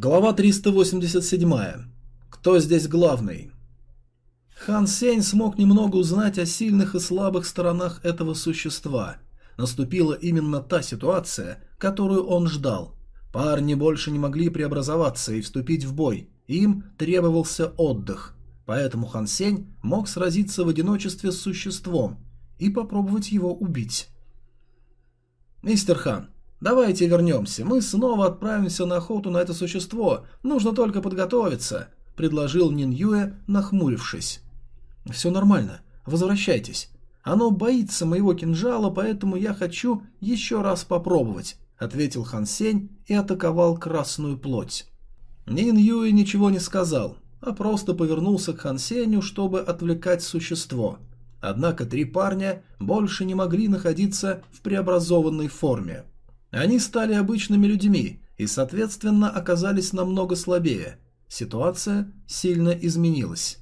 Глава 387. Кто здесь главный? Хан Сень смог немного узнать о сильных и слабых сторонах этого существа. Наступила именно та ситуация, которую он ждал. Парни больше не могли преобразоваться и вступить в бой, им требовался отдых. Поэтому Хан Сень мог сразиться в одиночестве с существом и попробовать его убить. «Мистер Хан, «Давайте вернемся. Мы снова отправимся на охоту на это существо. Нужно только подготовиться», — предложил Нин Юэ, нахмурившись. «Все нормально. Возвращайтесь. Оно боится моего кинжала, поэтому я хочу еще раз попробовать», — ответил Хан Сень и атаковал красную плоть. Нин Юэ ничего не сказал, а просто повернулся к Хан Сенью, чтобы отвлекать существо. Однако три парня больше не могли находиться в преобразованной форме. Они стали обычными людьми и, соответственно, оказались намного слабее. Ситуация сильно изменилась.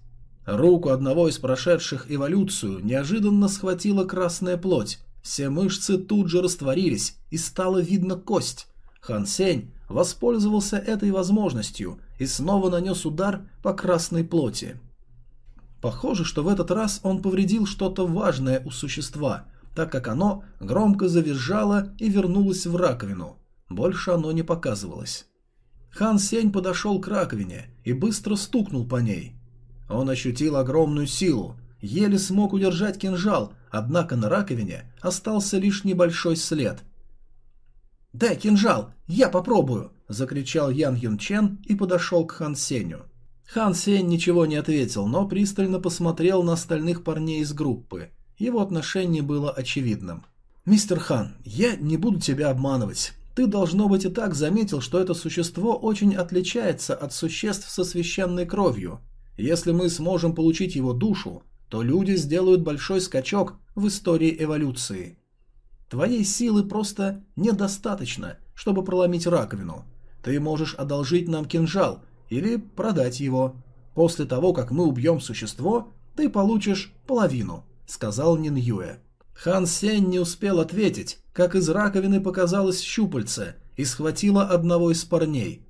Руку одного из прошедших эволюцию неожиданно схватила красная плоть. Все мышцы тут же растворились, и стало видно кость. Хан Сень воспользовался этой возможностью и снова нанес удар по красной плоти. Похоже, что в этот раз он повредил что-то важное у существа, так как оно громко завизжало и вернулось в раковину. Больше оно не показывалось. Хан Сень подошел к раковине и быстро стукнул по ней. Он ощутил огромную силу, еле смог удержать кинжал, однако на раковине остался лишь небольшой след. «Дай кинжал, я попробую!» – закричал Ян Юн Чен и подошел к Хан Сенью. Хан Сень ничего не ответил, но пристально посмотрел на остальных парней из группы. Его отношение было очевидным. «Мистер Хан, я не буду тебя обманывать. Ты, должно быть, и так заметил, что это существо очень отличается от существ со священной кровью. Если мы сможем получить его душу, то люди сделают большой скачок в истории эволюции. Твоей силы просто недостаточно, чтобы проломить раковину. Ты можешь одолжить нам кинжал или продать его. После того, как мы убьем существо, ты получишь половину –— сказал Нин Юэ. Хан Сень не успел ответить, как из раковины показалось щупальце и схватило одного из парней.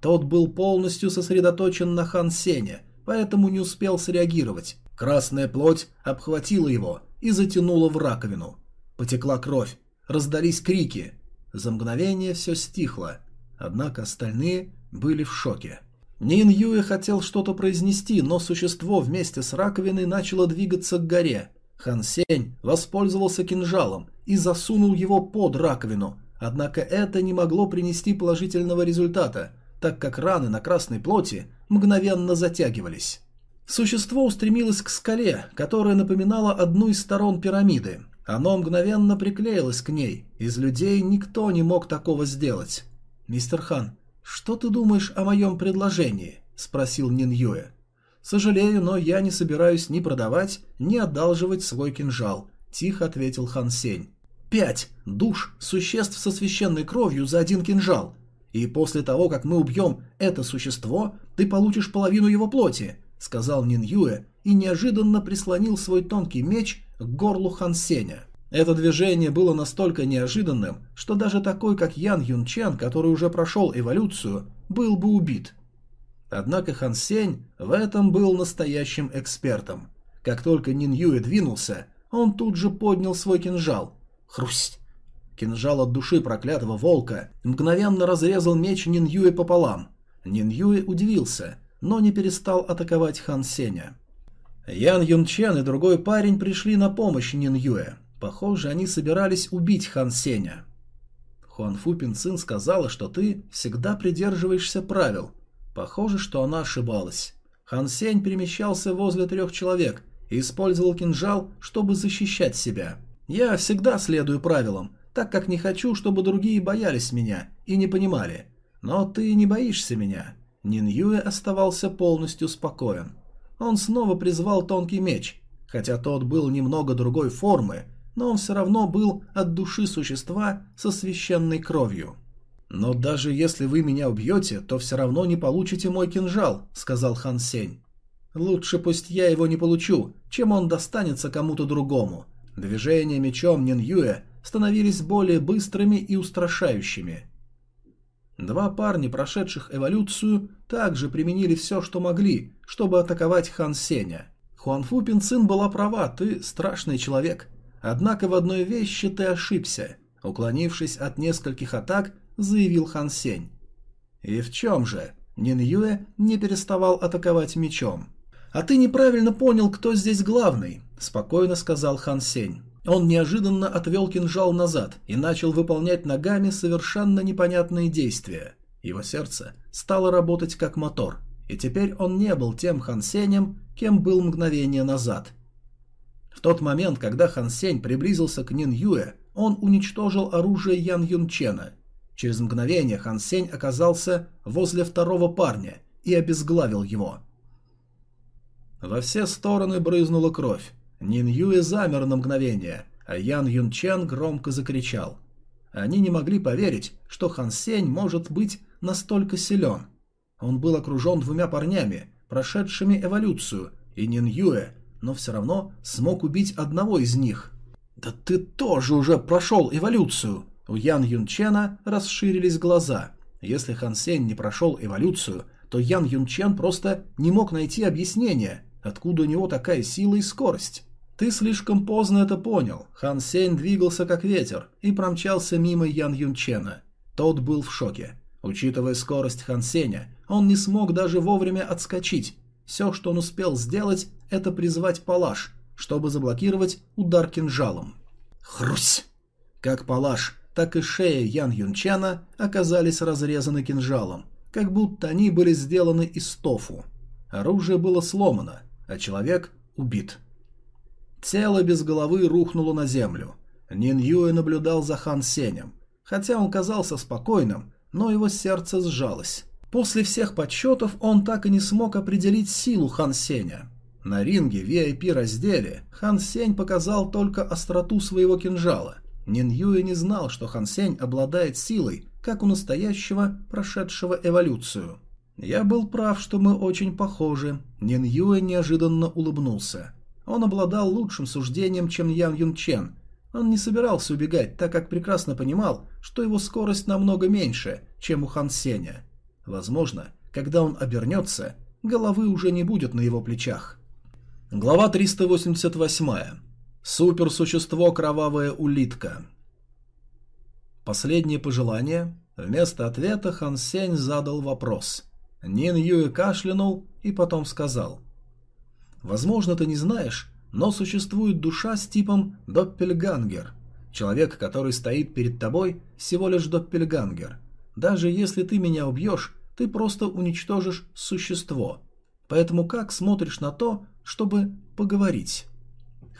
Тот был полностью сосредоточен на Хан Сене, поэтому не успел среагировать. Красная плоть обхватила его и затянула в раковину. Потекла кровь, раздались крики. За мгновение все стихло, однако остальные были в шоке. Нин Юэ хотел что-то произнести, но существо вместе с раковиной начало двигаться к горе – Хан Сень воспользовался кинжалом и засунул его под раковину, однако это не могло принести положительного результата, так как раны на красной плоти мгновенно затягивались. Существо устремилось к скале, которая напоминала одну из сторон пирамиды. Оно мгновенно приклеилось к ней. Из людей никто не мог такого сделать. «Мистер Хан, что ты думаешь о моем предложении?» – спросил Нин Юэ. «Сожалею, но я не собираюсь ни продавать, ни одалживать свой кинжал», – тихо ответил Хан Сень. «Пять душ существ со священной кровью за один кинжал. И после того, как мы убьем это существо, ты получишь половину его плоти», – сказал Нин Юэ и неожиданно прислонил свой тонкий меч к горлу Хан Сеня. Это движение было настолько неожиданным, что даже такой, как Ян Юн Чен, который уже прошел эволюцию, был бы убит – Однако Хан Сень в этом был настоящим экспертом. Как только Нин Юэ двинулся, он тут же поднял свой кинжал. Хрусть! Кинжал от души проклятого волка мгновенно разрезал меч Нин Юэ пополам. Нин Юэ удивился, но не перестал атаковать Хан Сеня. Ян Юн Чен и другой парень пришли на помощь Нин Юэ. Похоже, они собирались убить Хан Сеня. Хуан Фу Пин Цин сказала, что ты всегда придерживаешься правил, Похоже, что она ошибалась. Хан Сень перемещался возле трех человек и использовал кинжал, чтобы защищать себя. Я всегда следую правилам, так как не хочу, чтобы другие боялись меня и не понимали. Но ты не боишься меня. Нин Юэ оставался полностью спокоен. Он снова призвал тонкий меч. Хотя тот был немного другой формы, но он все равно был от души существа со священной кровью. «Но даже если вы меня убьете, то все равно не получите мой кинжал», — сказал Хан Сень. «Лучше пусть я его не получу, чем он достанется кому-то другому». Движения мечом Нин Юэ становились более быстрыми и устрашающими. Два парня, прошедших эволюцию, также применили все, что могли, чтобы атаковать Хан Сеня. Хуанфу Пинцин была права, ты страшный человек. Однако в одной вещи ты ошибся. Уклонившись от нескольких атак, заявил Хан Сень. И в чем же? Нин Юэ не переставал атаковать мечом. «А ты неправильно понял, кто здесь главный», – спокойно сказал Хан Сень. Он неожиданно отвел кинжал назад и начал выполнять ногами совершенно непонятные действия. Его сердце стало работать как мотор, и теперь он не был тем Хан Сенем, кем был мгновение назад. В тот момент, когда Хан Сень приблизился к Нин Юэ, он уничтожил оружие Ян Юнчена. Через мгновение Хан Сень оказался возле второго парня и обезглавил его. Во все стороны брызнула кровь. Нин Юэ замер на мгновение, а Ян Юн Чен громко закричал. Они не могли поверить, что Хан Сень может быть настолько силен. Он был окружен двумя парнями, прошедшими эволюцию, и Нин Юэ, но все равно смог убить одного из них. «Да ты тоже уже прошел эволюцию!» У Ян Юнчена расширились глаза. Если Хан Сень не прошел эволюцию, то Ян Юнчен просто не мог найти объяснение, откуда у него такая сила и скорость. Ты слишком поздно это понял. Хан Сень двигался как ветер и промчался мимо Ян Юнчена. Тот был в шоке. Учитывая скорость Хан Сеня, он не смог даже вовремя отскочить. Все, что он успел сделать, это призвать палаш, чтобы заблокировать удар кинжалом. Хрусь! Как палаш, так и шея Ян Юнчена оказались разрезаны кинжалом, как будто они были сделаны из тофу. Оружие было сломано, а человек убит. Тело без головы рухнуло на землю. Нин Юэ наблюдал за Хан Сенем. Хотя он казался спокойным, но его сердце сжалось. После всех подсчетов он так и не смог определить силу Хан Сеня. На ринге в VIP-разделе Хан Сень показал только остроту своего кинжала. Нин Юэ не знал, что Хан Сень обладает силой, как у настоящего, прошедшего эволюцию. «Я был прав, что мы очень похожи», – Нин Юэ неожиданно улыбнулся. Он обладал лучшим суждением, чем Ян Юн Чен. Он не собирался убегать, так как прекрасно понимал, что его скорость намного меньше, чем у Хан Сеня. Возможно, когда он обернется, головы уже не будет на его плечах. Глава 388. Суперсущество Кровавая Улитка. Последнее пожелание. Вместо ответа Хан Сень задал вопрос. Нин Юэ кашлянул и потом сказал – Возможно, ты не знаешь, но существует душа с типом Доппельгангер. Человек, который стоит перед тобой, всего лишь Доппельгангер. Даже если ты меня убьешь, ты просто уничтожишь существо. Поэтому как смотришь на то, чтобы поговорить?»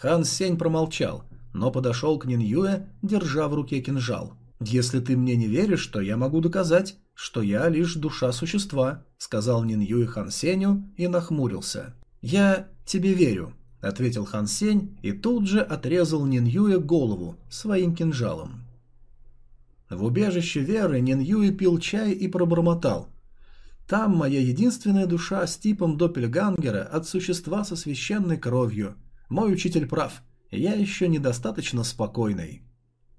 Хан Сень промолчал, но подошел к Нин Юэ, держа в руке кинжал. «Если ты мне не веришь, то я могу доказать, что я лишь душа существа», сказал Нин Юэ Хан Сенью и нахмурился. «Я тебе верю», — ответил Хан Сень и тут же отрезал Нин Юя голову своим кинжалом. В убежище Веры Нин Юй пил чай и пробормотал. «Там моя единственная душа с типом Доппельгангера от существа со священной кровью. Мой учитель прав, я еще недостаточно спокойный».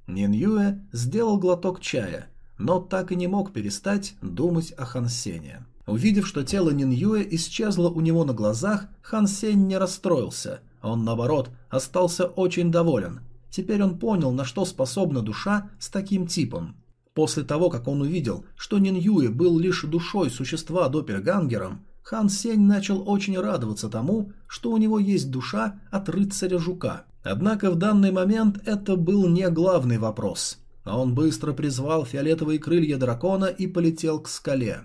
Нин Юэ сделал глоток чая, но так и не мог перестать думать о Хан Сене. Увидев, что тело Нин Юэ исчезло у него на глазах, Хан Сень не расстроился. Он, наоборот, остался очень доволен. Теперь он понял, на что способна душа с таким типом. После того, как он увидел, что Нин Юэ был лишь душой существа Доппельгангером, Хан Сень начал очень радоваться тому, что у него есть душа от рыцаря-жука. Однако в данный момент это был не главный вопрос. Он быстро призвал фиолетовые крылья дракона и полетел к скале.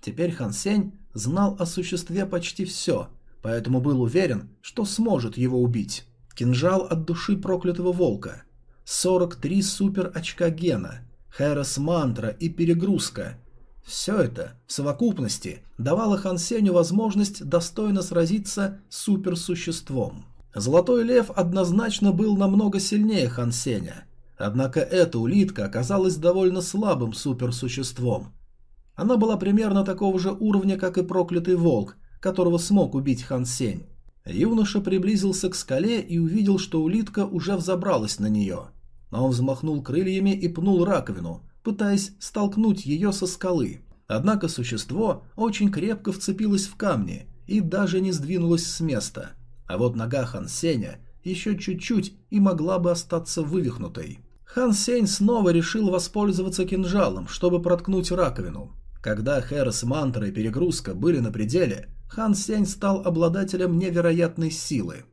Теперь Хан Сень знал о существе почти все, поэтому был уверен, что сможет его убить. Кинжал от души проклятого волка, 43 супер очка гена, Хэрос мантра и перегрузка. Все это в совокупности давало Хан Сенью возможность достойно сразиться с суперсуществом. Золотой лев однозначно был намного сильнее Хан Сеня, однако эта улитка оказалась довольно слабым суперсуществом – она была примерно такого же уровня, как и проклятый волк, которого смог убить Хан Сень. Юноша приблизился к скале и увидел, что улитка уже взобралась на нее. Но он взмахнул крыльями и пнул раковину, пытаясь столкнуть ее со скалы. Однако существо очень крепко вцепилось в камни и даже не сдвинулось с места. А вот нога Хан Сеня еще чуть-чуть и могла бы остаться вывихнутой. Хан Сень снова решил воспользоваться кинжалом, чтобы проткнуть раковину. Когда Хэрос, Мантра и Перегрузка были на пределе, Хан Сень стал обладателем невероятной силы.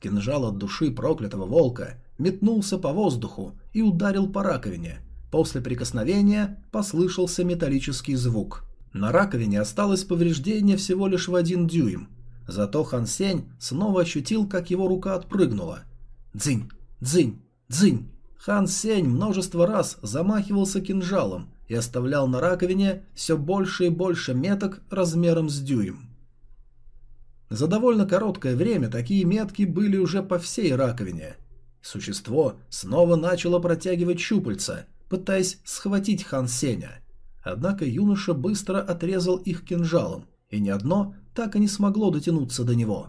Кинжал от души проклятого волка метнулся по воздуху и ударил по раковине. После прикосновения послышался металлический звук. На раковине осталось повреждение всего лишь в один дюйм. Зато Хан Сень снова ощутил, как его рука отпрыгнула. Дзынь, дзынь, дзынь. Хан Сень множество раз замахивался кинжалом и оставлял на раковине все больше и больше меток размером с дюйм. За довольно короткое время такие метки были уже по всей раковине. Существо снова начало протягивать щупальца, пытаясь схватить Хан Сеня. Однако юноша быстро отрезал их кинжалом, и ни одно так и не смогло дотянуться до него.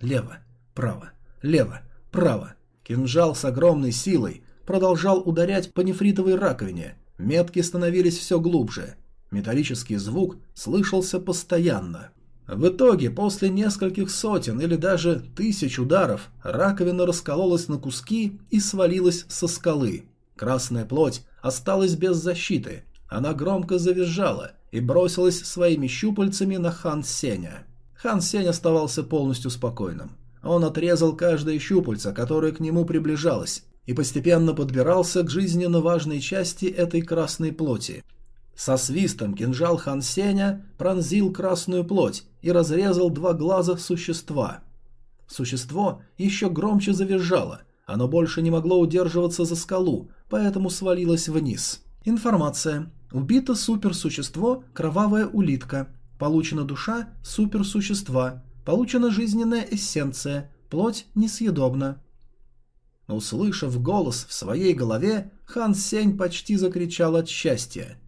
Лево, право, лево, право. Кинжал с огромной силой продолжал ударять по нефритовой раковине. Метки становились все глубже. Металлический звук слышался постоянно. В итоге, после нескольких сотен или даже тысяч ударов, раковина раскололась на куски и свалилась со скалы. Красная плоть осталась без защиты. Она громко завизжала и бросилась своими щупальцами на Хан Сеня. Хан Сень оставался полностью спокойным. Он отрезал каждое щупальце, которое к нему приближалось, и постепенно подбирался к жизненно важной части этой красной плоти. Со свистом кинжал Хан Сеня пронзил красную плоть и разрезал два глаза существа. Существо еще громче завизжало, оно больше не могло удерживаться за скалу, поэтому свалилось вниз. Информация. Убито суперсущество «Кровавая улитка». Получена душа суперсущества. Получена жизненная эссенция. Плоть несъедобна. Услышав голос в своей голове, Хан Сень почти закричал от счастья.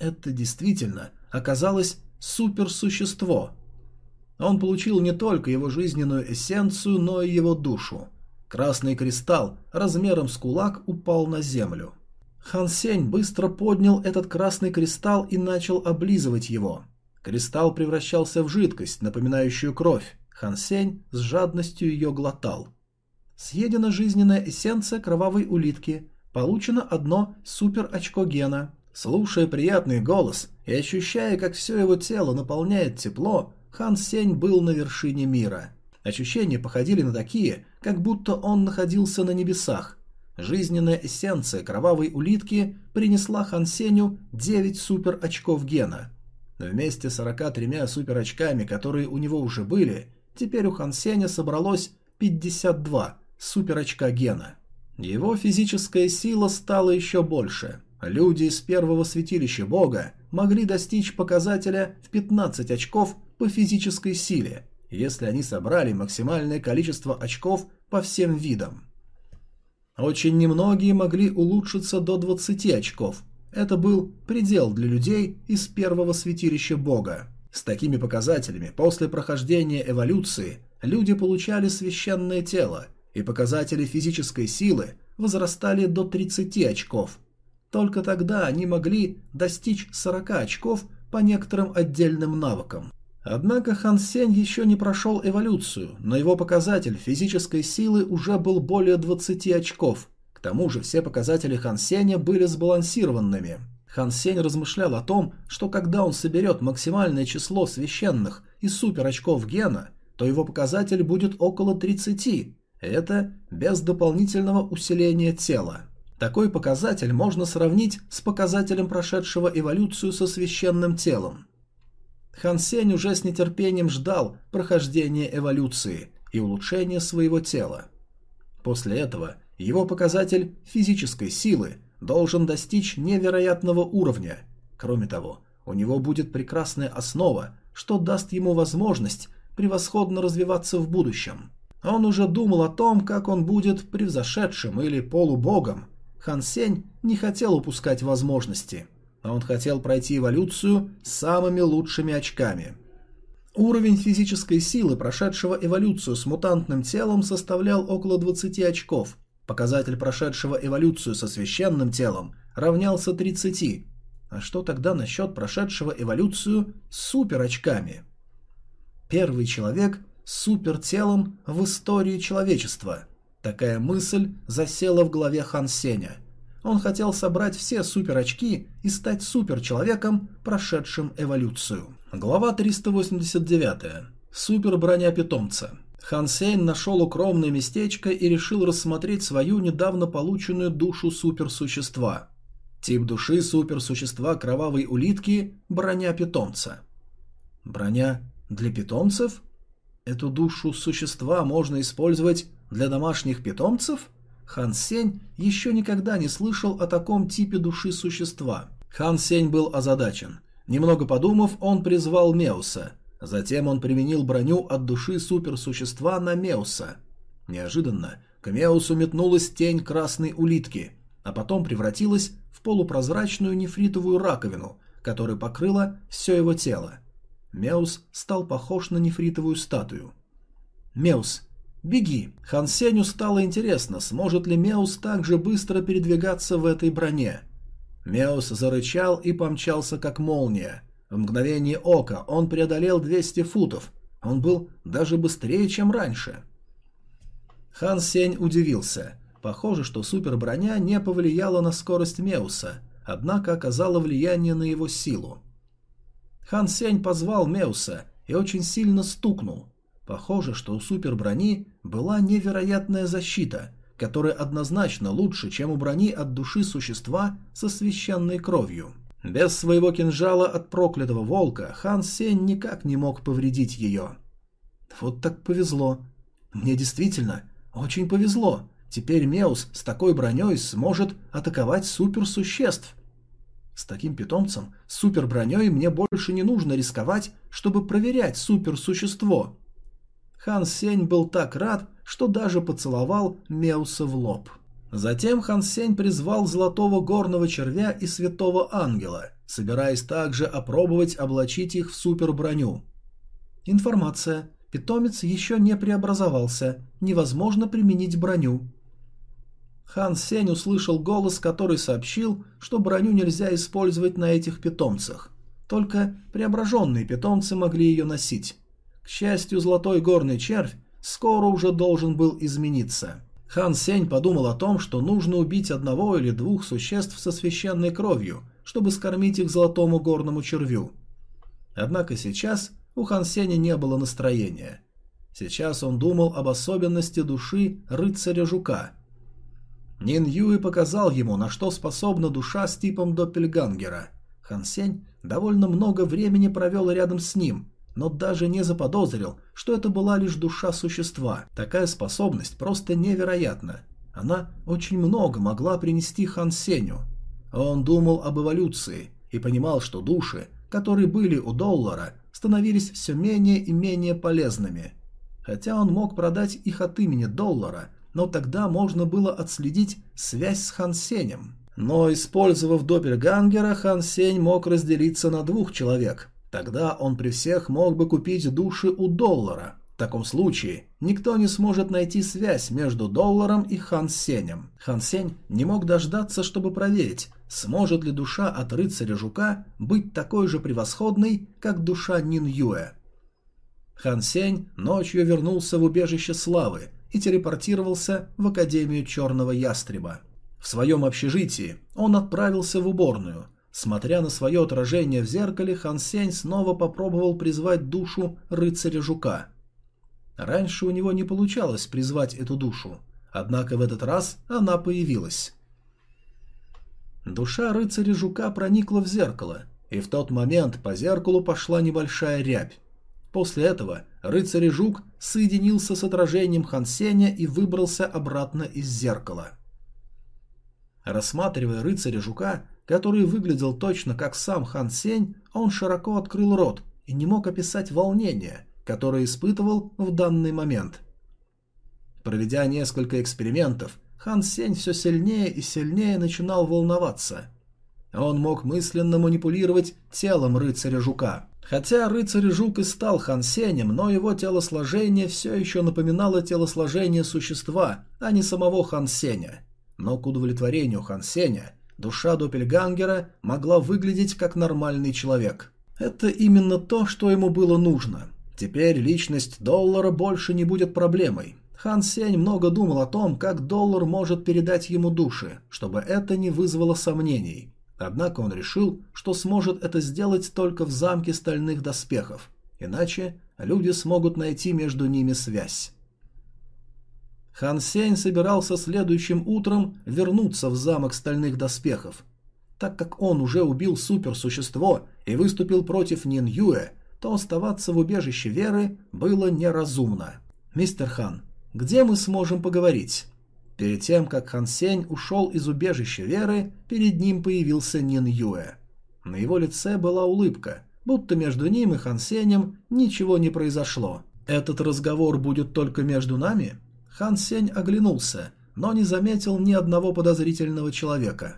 Это действительно оказалось суперсущество. Он получил не только его жизненную эссенцию, но и его душу. Красный кристалл размером с кулак упал на землю. Хан Сень быстро поднял этот красный кристалл и начал облизывать его. Кристалл превращался в жидкость, напоминающую кровь. Хан Сень с жадностью ее глотал. Съедена жизненная эссенция кровавой улитки. Получено одно супер-очко гена. Слушая приятный голос и ощущая, как все его тело наполняет тепло, Хан Сень был на вершине мира. Ощущения походили на такие, как будто он находился на небесах. Жизненная эссенция кровавой улитки принесла Хан Сенью 9 супер очков гена. Вместе с 43 супер очками, которые у него уже были, теперь у Хан Сеня собралось 52 супер очка гена. Его физическая сила стала еще больше – Люди из первого святилища бога могли достичь показателя в 15 очков по физической силе, если они собрали максимальное количество очков по всем видам. Очень немногие могли улучшиться до 20 очков. Это был предел для людей из первого святилища бога. С такими показателями после прохождения эволюции люди получали священное тело, и показатели физической силы возрастали до 30 очков – только тогда они могли достичь 40 очков по некоторым отдельным навыкам. Однако Хан Сень еще не прошел эволюцию, но его показатель физической силы уже был более 20 очков. К тому же все показатели Хан Сеня были сбалансированными. Хан Сень размышлял о том, что когда он соберет максимальное число священных и супер очков гена, то его показатель будет около 30. Это без дополнительного усиления тела. Такой показатель можно сравнить с показателем прошедшего эволюцию со священным телом. Хан Сень уже с нетерпением ждал прохождения эволюции и улучшения своего тела. После этого его показатель физической силы должен достичь невероятного уровня. Кроме того, у него будет прекрасная основа, что даст ему возможность превосходно развиваться в будущем. Он уже думал о том, как он будет превзошедшим или полубогом, Хан Сень не хотел упускать возможности. Он хотел пройти эволюцию с самыми лучшими очками. Уровень физической силы, прошедшего эволюцию с мутантным телом, составлял около 20 очков. Показатель прошедшего эволюцию со священным телом равнялся 30. А что тогда насчет прошедшего эволюцию с суперочками? Первый человек с супертелом в истории человечества. Такая мысль засела в голове Хан Сеня. Он хотел собрать все суперочки и стать суперчеловеком, прошедшим эволюцию. Глава 389. Суперброня питомца. Хан Сень нашел укромное местечко и решил рассмотреть свою недавно полученную душу суперсущества. Тип души суперсущества кровавой улитки – броня питомца. Броня для питомцев? Эту душу существа можно использовать для домашних питомцев? Хан Сень еще никогда не слышал о таком типе души существа. Хан Сень был озадачен. Немного подумав, он призвал Меуса. Затем он применил броню от души суперсущества на Меуса. Неожиданно к Меусу метнулась тень красной улитки, а потом превратилась в полупрозрачную нефритовую раковину, которая покрыла все его тело. Меус стал похож на нефритовую статую. «Меус, беги!» Хан Сеню стало интересно, сможет ли Меус так же быстро передвигаться в этой броне. Меус зарычал и помчался как молния. В мгновение ока он преодолел 200 футов. Он был даже быстрее, чем раньше. Хан Сень удивился. Похоже, что суперброня не повлияла на скорость Меуса, однако оказала влияние на его силу. Хан Сень позвал Меуса и очень сильно стукнул. Похоже, что у суперброни была невероятная защита, которая однозначно лучше, чем у брони от души существа со священной кровью. Без своего кинжала от проклятого волка Хан Сень никак не мог повредить ее. Вот так повезло. Мне действительно очень повезло. Теперь Меус с такой броней сможет атаковать суперсуществ. С таким питомцем, суперброней мне больше не нужно рисковать, чтобы проверять суперсущество. Хан Сень был так рад, что даже поцеловал Меуса в лоб. Затем Хан Сень призвал золотого горного червя и святого ангела, собираясь также опробовать облачить их в суперброню. Информация. Питомец еще не преобразовался. Невозможно применить броню. Хан Сень услышал голос, который сообщил, что броню нельзя использовать на этих питомцах. Только преображенные питомцы могли ее носить. К счастью, золотой горный червь скоро уже должен был измениться. Хан Сень подумал о том, что нужно убить одного или двух существ со священной кровью, чтобы скормить их золотому горному червю. Однако сейчас у Хан Сеня не было настроения. Сейчас он думал об особенности души рыцаря-жука – Нин Юи показал ему, на что способна душа с типом Доппельгангера. Хан Сень довольно много времени провел рядом с ним, но даже не заподозрил, что это была лишь душа существа. Такая способность просто невероятна. Она очень много могла принести Хан Сеню. Он думал об эволюции и понимал, что души, которые были у Доллара, становились все менее и менее полезными. Хотя он мог продать их от имени Доллара – но тогда можно было отследить связь с Хан Сенем. Но, использовав Доппельгангера, Хан Сень мог разделиться на двух человек. Тогда он при всех мог бы купить души у доллара. В таком случае никто не сможет найти связь между долларом и Хан Сенем. Хан Сень не мог дождаться, чтобы проверить, сможет ли душа от рыцаря Жука быть такой же превосходной, как душа Нин Юэ. Хан Сень ночью вернулся в убежище славы и телепортировался в Академию Черного Ястреба. В своем общежитии он отправился в уборную. Смотря на свое отражение в зеркале, Хан Сень снова попробовал призвать душу рыцаря-жука. Раньше у него не получалось призвать эту душу, однако в этот раз она появилась. Душа рыцаря-жука проникла в зеркало, и в тот момент по зеркалу пошла небольшая рябь. После этого рыцарь Жук соединился с отражением Хансеня и выбрался обратно из зеркала. Рассматривая рыцаря Жука, который выглядел точно как сам Хан Сень, он широко открыл рот и не мог описать волнение, которое испытывал в данный момент. Проведя несколько экспериментов, Хан Сень все сильнее и сильнее начинал волноваться. Он мог мысленно манипулировать телом рыцаря Жука. Хотя рыцарь-жук и стал Хан Сенем, но его телосложение все еще напоминало телосложение существа, а не самого Хан Сеня. Но к удовлетворению Хан Сеня душа Доппельгангера могла выглядеть как нормальный человек. Это именно то, что ему было нужно. Теперь личность доллара больше не будет проблемой. Хан Сень много думал о том, как доллар может передать ему души, чтобы это не вызвало сомнений. Однако он решил, что сможет это сделать только в замке стальных доспехов, иначе люди смогут найти между ними связь. Хан Сень собирался следующим утром вернуться в замок стальных доспехов. Так как он уже убил суперсущество и выступил против Нин Юэ, то оставаться в убежище Веры было неразумно. «Мистер Хан, где мы сможем поговорить?» Перед тем, как Хан Сень ушел из убежища Веры, перед ним появился Нин Юэ. На его лице была улыбка, будто между ним и Хан Сенем ничего не произошло. «Этот разговор будет только между нами?» Хан Сень оглянулся, но не заметил ни одного подозрительного человека.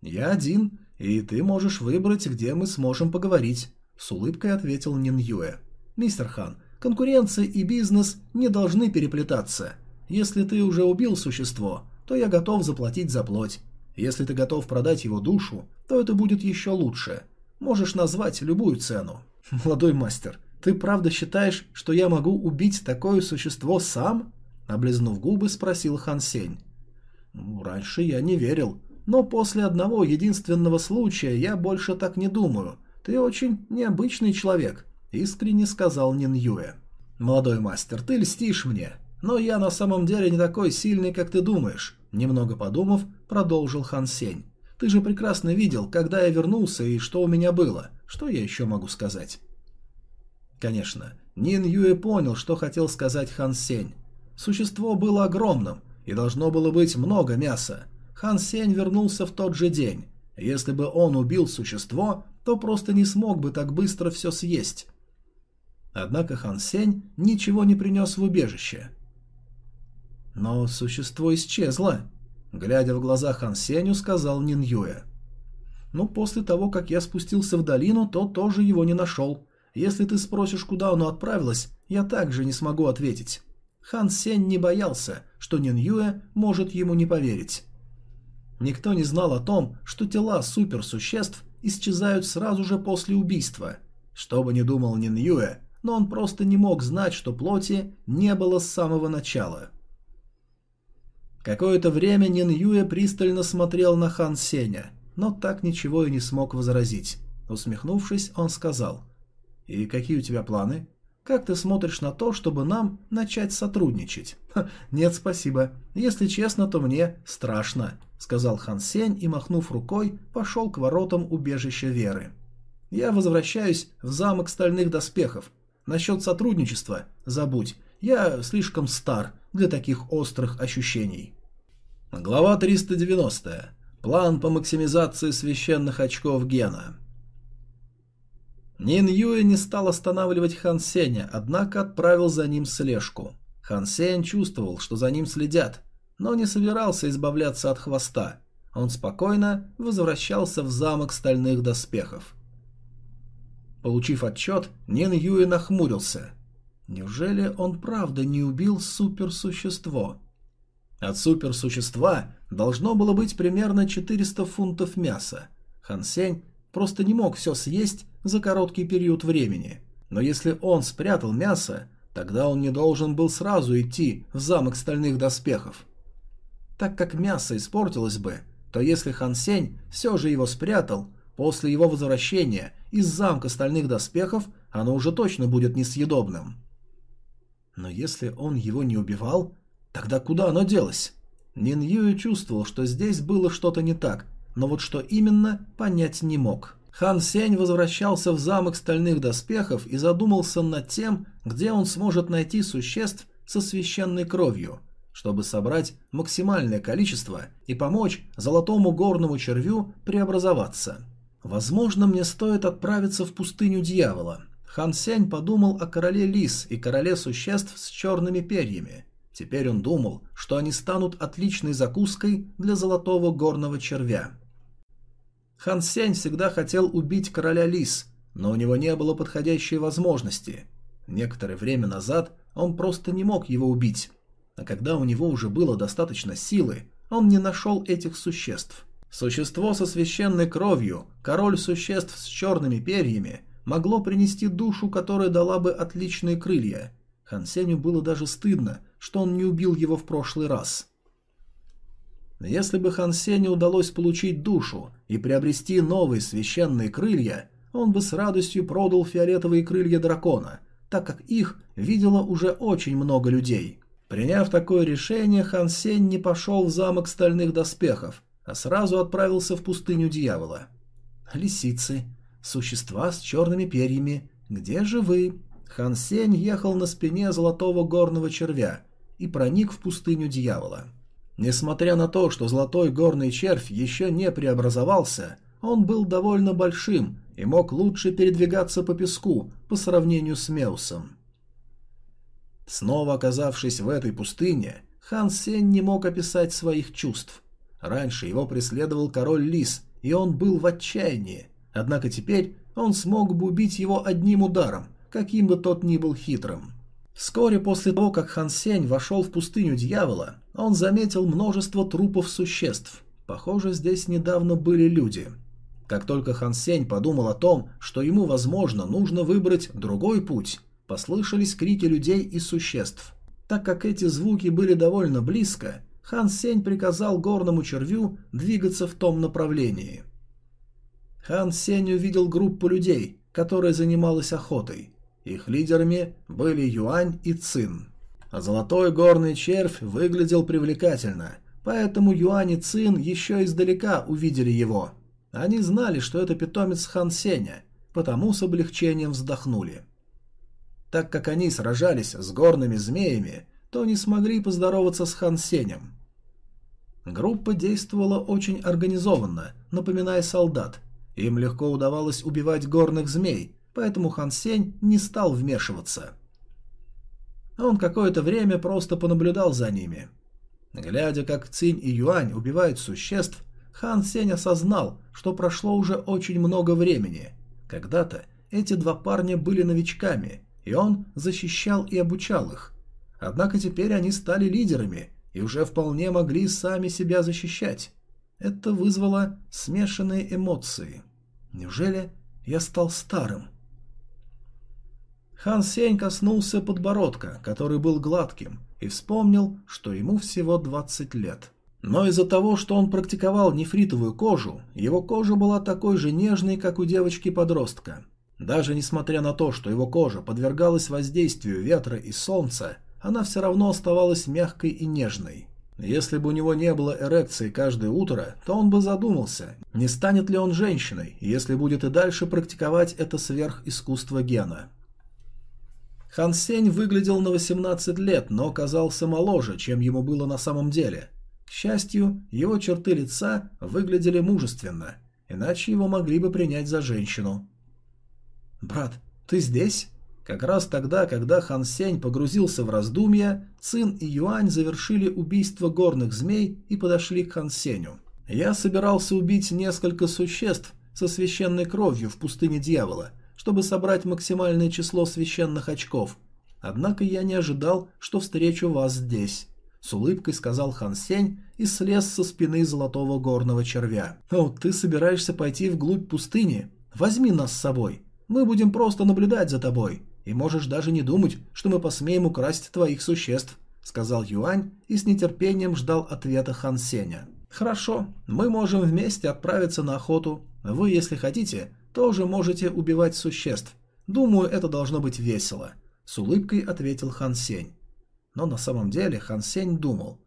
«Я один, и ты можешь выбрать, где мы сможем поговорить», — с улыбкой ответил Нин Юэ. «Мистер Хан, конкуренция и бизнес не должны переплетаться. Если ты уже убил существо, то я готов заплатить за плоть. Если ты готов продать его душу, то это будет еще лучше. Можешь назвать любую цену». «Молодой мастер, ты правда считаешь, что я могу убить такое существо сам?» Облизнув губы, спросил Хан Сень. «Ну, «Раньше я не верил, но после одного единственного случая я больше так не думаю. Ты очень необычный человек», — искренне сказал Нин Юэ. «Молодой мастер, ты льстишь мне, но я на самом деле не такой сильный, как ты думаешь», — немного подумав, продолжил Хан Сень. «Ты же прекрасно видел, когда я вернулся и что у меня было. Что я еще могу сказать?» Конечно, Нин Юэ понял, что хотел сказать Хан Сень, Существо было огромным, и должно было быть много мяса. Хан Сень вернулся в тот же день. Если бы он убил существо, то просто не смог бы так быстро все съесть. Однако Хан Сень ничего не принес в убежище. Но существо исчезло. Глядя в глаза Хан Сенью, сказал Нин Юэ. «Ну, после того, как я спустился в долину, то тоже его не нашел. Если ты спросишь, куда оно отправилось, я также не смогу ответить». Хан Сень не боялся, что Нин Юэ может ему не поверить. Никто не знал о том, что тела суперсуществ исчезают сразу же после убийства. Что бы ни думал Нин Юэ, но он просто не мог знать, что плоти не было с самого начала. Какое-то время Нин Юэ пристально смотрел на Хан Сеня, но так ничего и не смог возразить. Усмехнувшись, он сказал, «И какие у тебя планы?» Как ты смотришь на то, чтобы нам начать сотрудничать? Ха, нет, спасибо. Если честно, то мне страшно, сказал Хан Сень и, махнув рукой, пошел к воротам убежища Веры. Я возвращаюсь в замок стальных доспехов. Насчет сотрудничества забудь. Я слишком стар для таких острых ощущений. Глава 390. План по максимизации священных очков гена. Нин Юэ не стал останавливать Хан Сеня, однако отправил за ним слежку. Хан Сень чувствовал, что за ним следят, но не собирался избавляться от хвоста. Он спокойно возвращался в замок стальных доспехов. Получив отчет, Нин Юэ нахмурился. Неужели он правда не убил суперсущество? От суперсущества должно было быть примерно 400 фунтов мяса. Хан Сень просто не мог все съесть за короткий период времени. Но если он спрятал мясо, тогда он не должен был сразу идти в замок стальных доспехов. Так как мясо испортилось бы, то если Хан Сень все же его спрятал, после его возвращения из замка стальных доспехов оно уже точно будет несъедобным. Но если он его не убивал, тогда куда оно делось? Нин Юй чувствовал, что здесь было что-то не так, но вот что именно, понять не мог. Хан Сень возвращался в замок стальных доспехов и задумался над тем, где он сможет найти существ со священной кровью, чтобы собрать максимальное количество и помочь золотому горному червю преобразоваться. Возможно, мне стоит отправиться в пустыню дьявола. Хан Сень подумал о короле лис и короле существ с черными перьями. Теперь он думал, что они станут отличной закуской для золотого горного червя. Хан Сень всегда хотел убить короля лис, но у него не было подходящей возможности. Некоторое время назад он просто не мог его убить. А когда у него уже было достаточно силы, он не нашел этих существ. Существо со священной кровью, король существ с черными перьями, могло принести душу, которая дала бы отличные крылья. Хан Сеню было даже стыдно, что он не убил его в прошлый раз. Если бы Хан Сеню удалось получить душу и приобрести новые священные крылья, он бы с радостью продал фиолетовые крылья дракона, так как их видело уже очень много людей. Приняв такое решение, Хан Сень не пошел в замок стальных доспехов, а сразу отправился в пустыню дьявола. Лисицы, существа с черными перьями, где же вы? Хан Сень ехал на спине золотого горного червя и проник в пустыню дьявола. Несмотря на то, что золотой горный червь еще не преобразовался, он был довольно большим и мог лучше передвигаться по песку по сравнению с Меусом. Снова оказавшись в этой пустыне, Хан Сень не мог описать своих чувств. Раньше его преследовал король Лис, и он был в отчаянии. Однако теперь он смог бы убить его одним ударом, каким бы тот ни был хитрым. Вскоре после того, как Хан Сень вошел в пустыню дьявола, он заметил множество трупов существ. Похоже, здесь недавно были люди. Как только Хан Сень подумал о том, что ему, возможно, нужно выбрать другой путь, послышались крики людей и существ. Так как эти звуки были довольно близко, Хан Сень приказал горному червю двигаться в том направлении. Хан Сень увидел группу людей, которая занималась охотой. Их лидерами были Юань и Цин. А золотой горный червь выглядел привлекательно, поэтому Юань и Цин еще издалека увидели его. Они знали, что это питомец Хан Сеня, потому с облегчением вздохнули. Так как они сражались с горными змеями, то не смогли поздороваться с Хан Сенем. Группа действовала очень организованно, напоминая солдат. Им легко удавалось убивать горных змей, поэтому Хан Сень не стал вмешиваться. Он какое-то время просто понаблюдал за ними. Глядя, как Цинь и Юань убивают существ, Хан Сень осознал, что прошло уже очень много времени. Когда-то эти два парня были новичками, и он защищал и обучал их. Однако теперь они стали лидерами и уже вполне могли сами себя защищать. Это вызвало смешанные эмоции. Неужели я стал старым? Хан Сень коснулся подбородка, который был гладким, и вспомнил, что ему всего 20 лет. Но из-за того, что он практиковал нефритовую кожу, его кожа была такой же нежной, как у девочки-подростка. Даже несмотря на то, что его кожа подвергалась воздействию ветра и солнца, она все равно оставалась мягкой и нежной. Если бы у него не было эрекции каждое утро, то он бы задумался, не станет ли он женщиной, если будет и дальше практиковать это сверхискусство гена. Хан Сень выглядел на 18 лет, но казался моложе, чем ему было на самом деле. К счастью, его черты лица выглядели мужественно, иначе его могли бы принять за женщину. «Брат, ты здесь?» Как раз тогда, когда Хан Сень погрузился в раздумья, Цин и Юань завершили убийство горных змей и подошли к Хан Сенью. «Я собирался убить несколько существ со священной кровью в пустыне дьявола», чтобы собрать максимальное число священных очков. Однако я не ожидал, что встречу вас здесь. С улыбкой сказал Хан Сень и слез со спины золотого горного червя. «О, ты собираешься пойти вглубь пустыни? Возьми нас с собой. Мы будем просто наблюдать за тобой. И можешь даже не думать, что мы посмеем украсть твоих существ», сказал Юань и с нетерпением ждал ответа Хан Сеня. «Хорошо, мы можем вместе отправиться на охоту. Вы, если хотите, тоже можете убивать существ. Думаю, это должно быть весело», — с улыбкой ответил Хан Сень. Но на самом деле Хан Сень думал.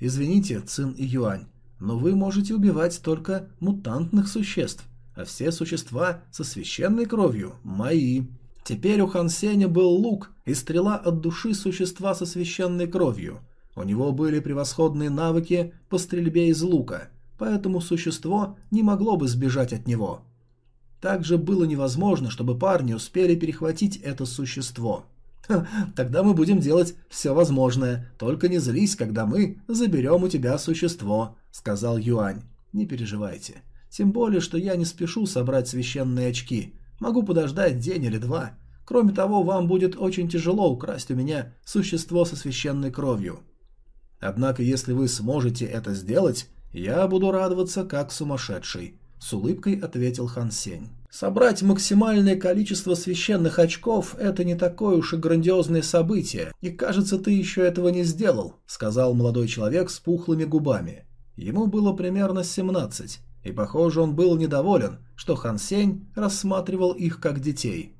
«Извините, Цин и Юань, но вы можете убивать только мутантных существ, а все существа со священной кровью – мои». Теперь у Хан Сеня был лук и стрела от души существа со священной кровью. У него были превосходные навыки по стрельбе из лука, поэтому существо не могло бы сбежать от него. Также было невозможно, чтобы парни успели перехватить это существо. «Тогда мы будем делать все возможное, только не злись, когда мы заберем у тебя существо», — сказал Юань. «Не переживайте. Тем более, что я не спешу собрать священные очки. Могу подождать день или два. Кроме того, вам будет очень тяжело украсть у меня существо со священной кровью. Однако, если вы сможете это сделать, Я буду радоваться как сумасшедший, с улыбкой ответил Хан Сень. Собрать максимальное количество священных очков – это не такое уж и грандиозное событие, и кажется, ты еще этого не сделал, сказал молодой человек с пухлыми губами. Ему было примерно 17, и, похоже, он был недоволен, что Хан Сень рассматривал их как детей.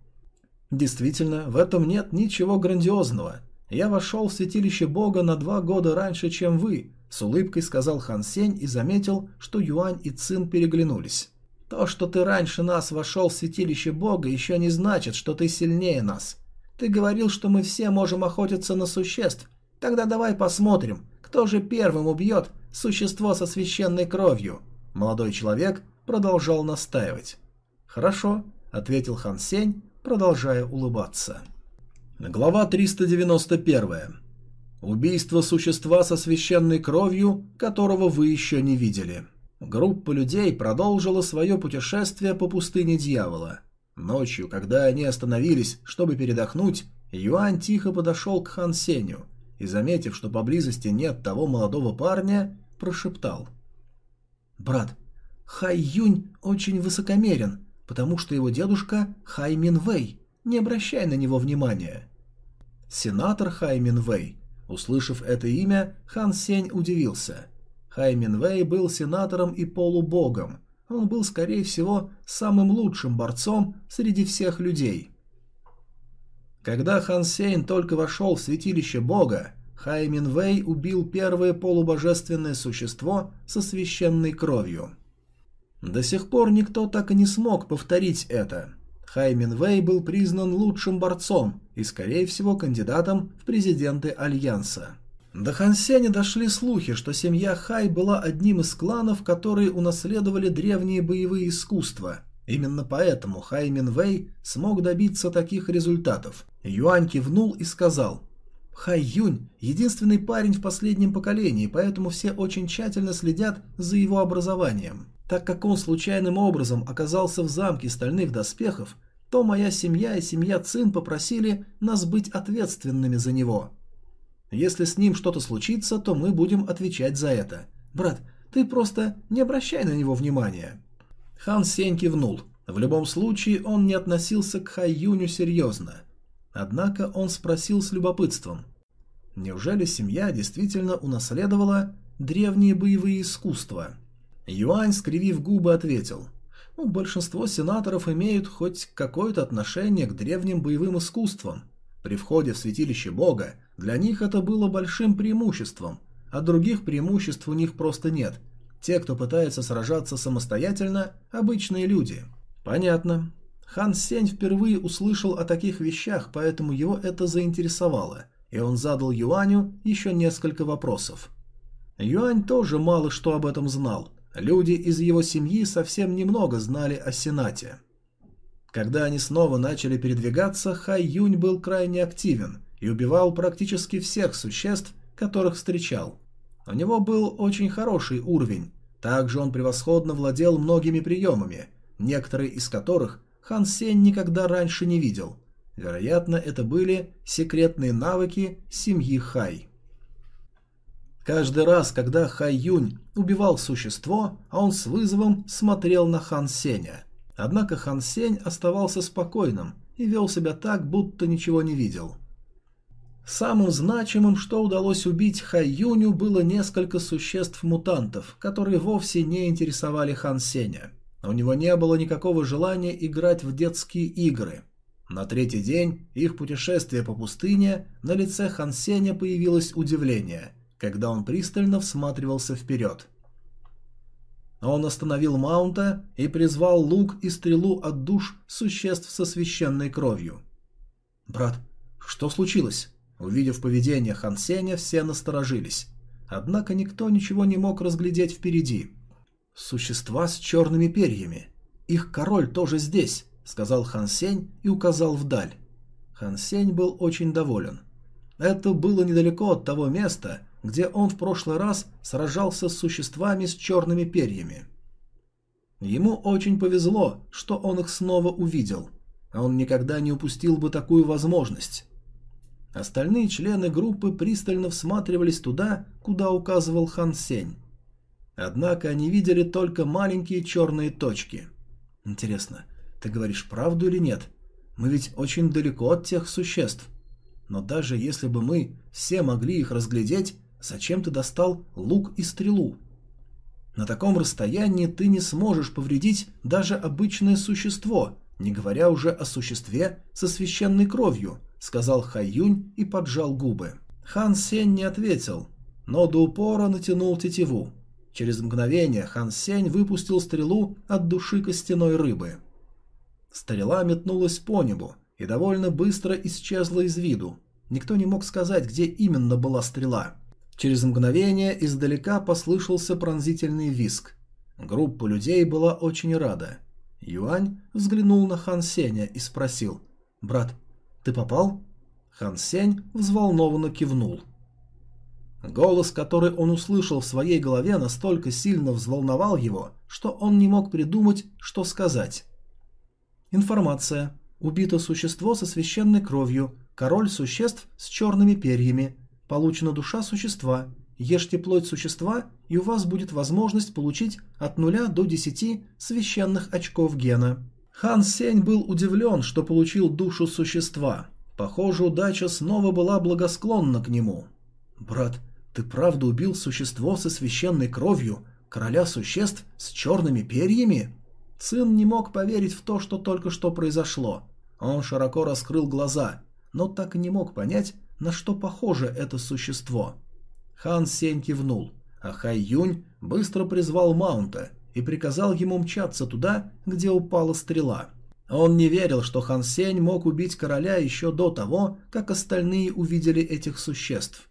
Действительно, в этом нет ничего грандиозного. Я вошел в святилище Бога на два года раньше, чем вы, с улыбкой сказал Хан Сень и заметил, что Юань и Цин переглянулись. То, что ты раньше нас вошел в святилище Бога, еще не значит, что ты сильнее нас. Ты говорил, что мы все можем охотиться на существ. Тогда давай посмотрим, кто же первым убьет существо со священной кровью. Молодой человек продолжал настаивать. «Хорошо», — ответил Хан Сень, продолжая улыбаться. Глава 391. Убийство существа со священной кровью, которого вы еще не видели. Группа людей продолжила свое путешествие по пустыне дьявола. Ночью, когда они остановились, чтобы передохнуть, Юань тихо подошел к Хан Сеню и, заметив, что поблизости нет того молодого парня, прошептал. «Брат, Хай Юнь очень высокомерен, потому что его дедушка Хай Мин Вэй. Не обращай на него внимания». Сенатор Хай Мин Вэй. Услышав это имя, Хан Сень удивился – Хай Минвей был сенатором и полубогом. Он был, скорее всего, самым лучшим борцом среди всех людей. Когда Хан Сейн только вошел в святилище бога, Хай Минвей убил первое полубожественное существо со священной кровью. До сих пор никто так и не смог повторить это. Хай Минвей был признан лучшим борцом и, скорее всего, кандидатом в президенты Альянса. До Хансеня дошли слухи, что семья Хай была одним из кланов, которые унаследовали древние боевые искусства. Именно поэтому Хай Минвей смог добиться таких результатов. Юань кивнул и сказал «Хай Юнь – единственный парень в последнем поколении, поэтому все очень тщательно следят за его образованием. Так как он случайным образом оказался в замке стальных доспехов, то моя семья и семья Цин попросили нас быть ответственными за него». Если с ним что-то случится, то мы будем отвечать за это. Брат, ты просто не обращай на него внимания». Хан Сень кивнул. В любом случае, он не относился к Хай Юню серьезно. Однако он спросил с любопытством. Неужели семья действительно унаследовала древние боевые искусства? Юань, скривив губы, ответил. Ну, большинство сенаторов имеют хоть какое-то отношение к древним боевым искусствам. При входе в святилище Бога для них это было большим преимуществом, а других преимуществ у них просто нет. Те, кто пытается сражаться самостоятельно, обычные люди. Понятно. Хан Сень впервые услышал о таких вещах, поэтому его это заинтересовало, и он задал Юаню еще несколько вопросов. Юань тоже мало что об этом знал. Люди из его семьи совсем немного знали о Сенате. Когда они снова начали передвигаться, Хай Юнь был крайне активен и убивал практически всех существ, которых встречал. У него был очень хороший уровень, также он превосходно владел многими приемами, некоторые из которых Хан Сень никогда раньше не видел. Вероятно, это были секретные навыки семьи Хай. Каждый раз, когда Хай Юнь убивал существо, он с вызовом смотрел на Хан Сеня – Однако Хан Сень оставался спокойным и вел себя так, будто ничего не видел. Самым значимым, что удалось убить Хай Юню, было несколько существ-мутантов, которые вовсе не интересовали Хан Сеня. У него не было никакого желания играть в детские игры. На третий день их путешествия по пустыне на лице Хан Сеня появилось удивление, когда он пристально всматривался вперед – он остановил маунта и призвал лук и стрелу от душ существ со священной кровью. «Брат, что случилось?» Увидев поведение Хан Сеня, все насторожились. Однако никто ничего не мог разглядеть впереди. «Существа с черными перьями. Их король тоже здесь», — сказал Хан Сень и указал вдаль. Хан Сень был очень доволен. Это было недалеко от того места, где он в прошлый раз сражался с существами с черными перьями. Ему очень повезло, что он их снова увидел. а Он никогда не упустил бы такую возможность. Остальные члены группы пристально всматривались туда, куда указывал Хан Сень. Однако они видели только маленькие черные точки. Интересно, ты говоришь правду или нет? Мы ведь очень далеко от тех существ. Но даже если бы мы все могли их разглядеть, зачем ты достал лук и стрелу? На таком расстоянии ты не сможешь повредить даже обычное существо, не говоря уже о существе со священной кровью, сказал Хайюнь и поджал губы. Хан Сень не ответил, но до упора натянул тетиву. Через мгновение Хан Сень выпустил стрелу от души костяной рыбы. Стрела метнулась по небу и довольно быстро исчезла из виду. Никто не мог сказать, где именно была стрела. Через мгновение издалека послышался пронзительный виск. Группа людей была очень рада. Юань взглянул на Хан Сеня и спросил «Брат, ты попал?» Хан Сень взволнованно кивнул. Голос, который он услышал в своей голове, настолько сильно взволновал его, что он не мог придумать, что сказать. Информация. Убито существо со священной кровью, король существ с черными перьями, Получена душа существа. Ешьте плоть существа, и у вас будет возможность получить от 0 до 10 священных очков гена. Хан Сень был удивлен, что получил душу существа. Похоже, удача снова была благосклонна к нему. «Брат, ты правда убил существо со священной кровью, короля существ с черными перьями?» Цин не мог поверить в то, что только что произошло. Он широко раскрыл глаза, но так и не мог понять, на что похоже это существо. Хан Сень кивнул, а Хай Юнь быстро призвал Маунта и приказал ему мчаться туда, где упала стрела. Он не верил, что Хан Сень мог убить короля еще до того, как остальные увидели этих существ.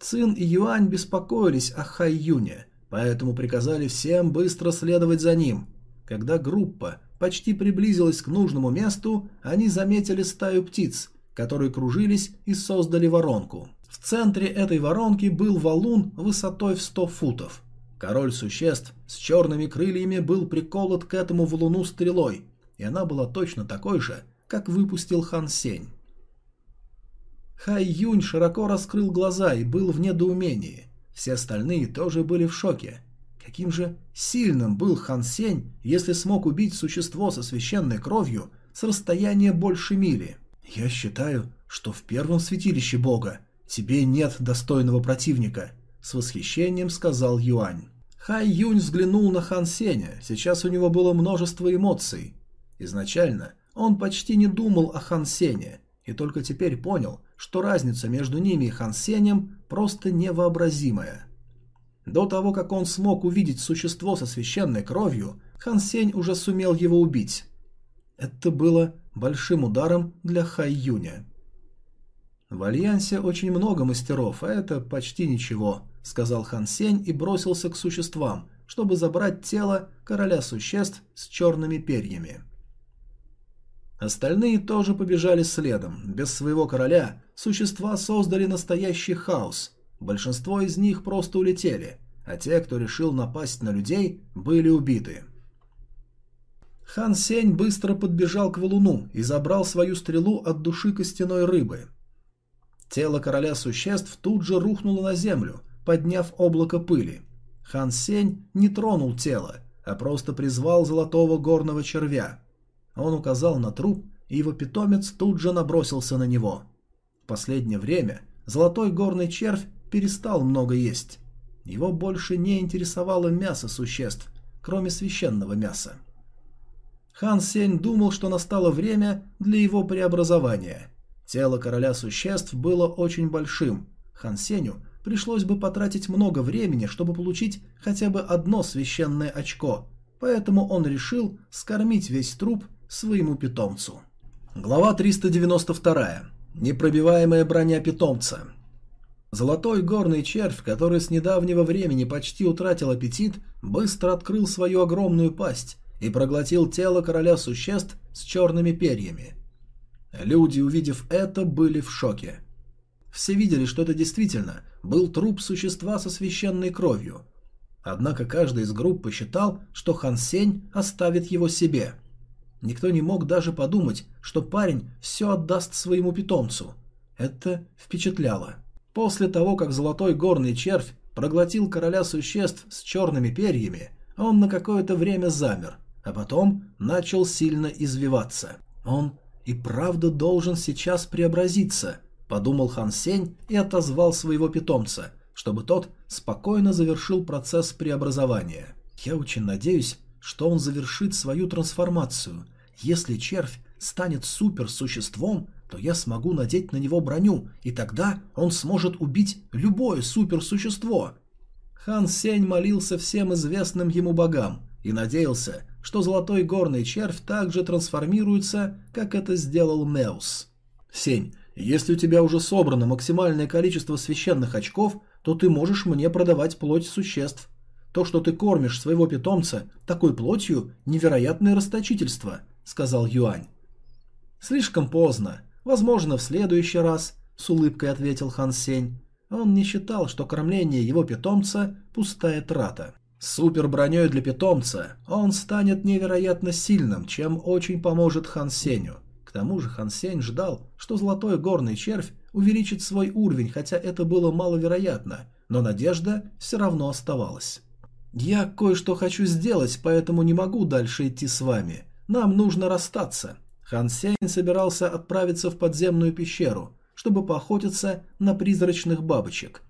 Цин и Юань беспокоились о Хай Юне, поэтому приказали всем быстро следовать за ним. Когда группа почти приблизилась к нужному месту, они заметили стаю птиц, которые кружились и создали воронку. В центре этой воронки был валун высотой в 100 футов. Король существ с черными крыльями был приколот к этому валуну стрелой, и она была точно такой же, как выпустил Хан Сень. Хай Юнь широко раскрыл глаза и был в недоумении. Все остальные тоже были в шоке. Каким же сильным был Хан Сень, если смог убить существо со священной кровью с расстояния больше мили? «Я считаю, что в первом святилище Бога тебе нет достойного противника», — с восхищением сказал Юань. Хай Юнь взглянул на Хан Сеня, сейчас у него было множество эмоций. Изначально он почти не думал о Хан Сене, и только теперь понял, что разница между ними и Хан Сенем просто невообразимая. До того, как он смог увидеть существо со священной кровью, Хан Сень уже сумел его убить. Это было большим ударом для Хай Юня. «В Альянсе очень много мастеров, а это почти ничего», — сказал Хан Сень и бросился к существам, чтобы забрать тело короля существ с черными перьями. Остальные тоже побежали следом. Без своего короля существа создали настоящий хаос. Большинство из них просто улетели, а те, кто решил напасть на людей, были убиты. Хан Сень быстро подбежал к валуну и забрал свою стрелу от души костяной рыбы. Тело короля существ тут же рухнуло на землю, подняв облако пыли. Хан Сень не тронул тело, а просто призвал золотого горного червя. Он указал на труп, и его питомец тут же набросился на него. В последнее время золотой горный червь перестал много есть. Его больше не интересовало мясо существ, кроме священного мяса. Хан Сень думал, что настало время для его преобразования. Тело короля существ было очень большим. Хан Сенью пришлось бы потратить много времени, чтобы получить хотя бы одно священное очко, поэтому он решил скормить весь труп своему питомцу. Глава 392. Непробиваемая броня питомца. Золотой горный червь, который с недавнего времени почти утратил аппетит, быстро открыл свою огромную пасть и проглотил тело короля существ с черными перьями. Люди, увидев это, были в шоке. Все видели, что это действительно был труп существа со священной кровью. Однако каждый из групп посчитал, что Хан Сень оставит его себе. Никто не мог даже подумать, что парень все отдаст своему питомцу. Это впечатляло. После того, как золотой горный червь проглотил короля существ с черными перьями, он на какое-то время замер, а потом начал сильно извиваться. Он и правда должен сейчас преобразиться, подумал Хан Сень и отозвал своего питомца, чтобы тот спокойно завершил процесс преобразования. Я очень надеюсь, что он завершит свою трансформацию. Если червь станет суперсуществом, то я смогу надеть на него броню, и тогда он сможет убить любое суперсущество. Хан Сень молился всем известным ему богам и надеялся, что золотой горный червь также трансформируется, как это сделал Меус. Сень, если у тебя уже собрано максимальное количество священных очков, то ты можешь мне продавать плоть существ. То, что ты кормишь своего питомца такой плотью, невероятное расточительство, сказал Юань. Слишком поздно. Возможно, в следующий раз, с улыбкой ответил Хан Сень. Он не считал, что кормление его питомца – пустая трата. С суперброней для питомца он станет невероятно сильным, чем очень поможет Хан Сенью. К тому же Хан Сень ждал, что золотой горный червь увеличит свой уровень, хотя это было маловероятно, но надежда все равно оставалась. «Я кое-что хочу сделать, поэтому не могу дальше идти с вами. Нам нужно расстаться. Хан Сень собирался отправиться в подземную пещеру, чтобы поохотиться на призрачных бабочек.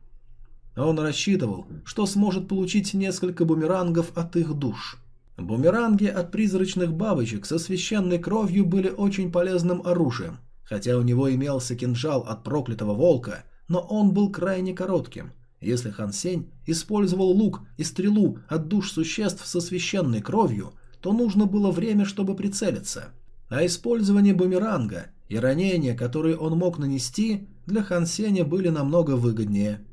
Он рассчитывал, что сможет получить несколько бумерангов от их душ. Бумеранги от призрачных бабочек со священной кровью были очень полезным оружием, хотя у него имелся кинжал от проклятого волка, но он был крайне коротким. Если Хан Сень использовал лук и стрелу от душ существ со священной кровью, то нужно было время, чтобы прицелиться – а использование бумеранга и ранения, которые он мог нанести, для Хан Сеня были намного выгоднее.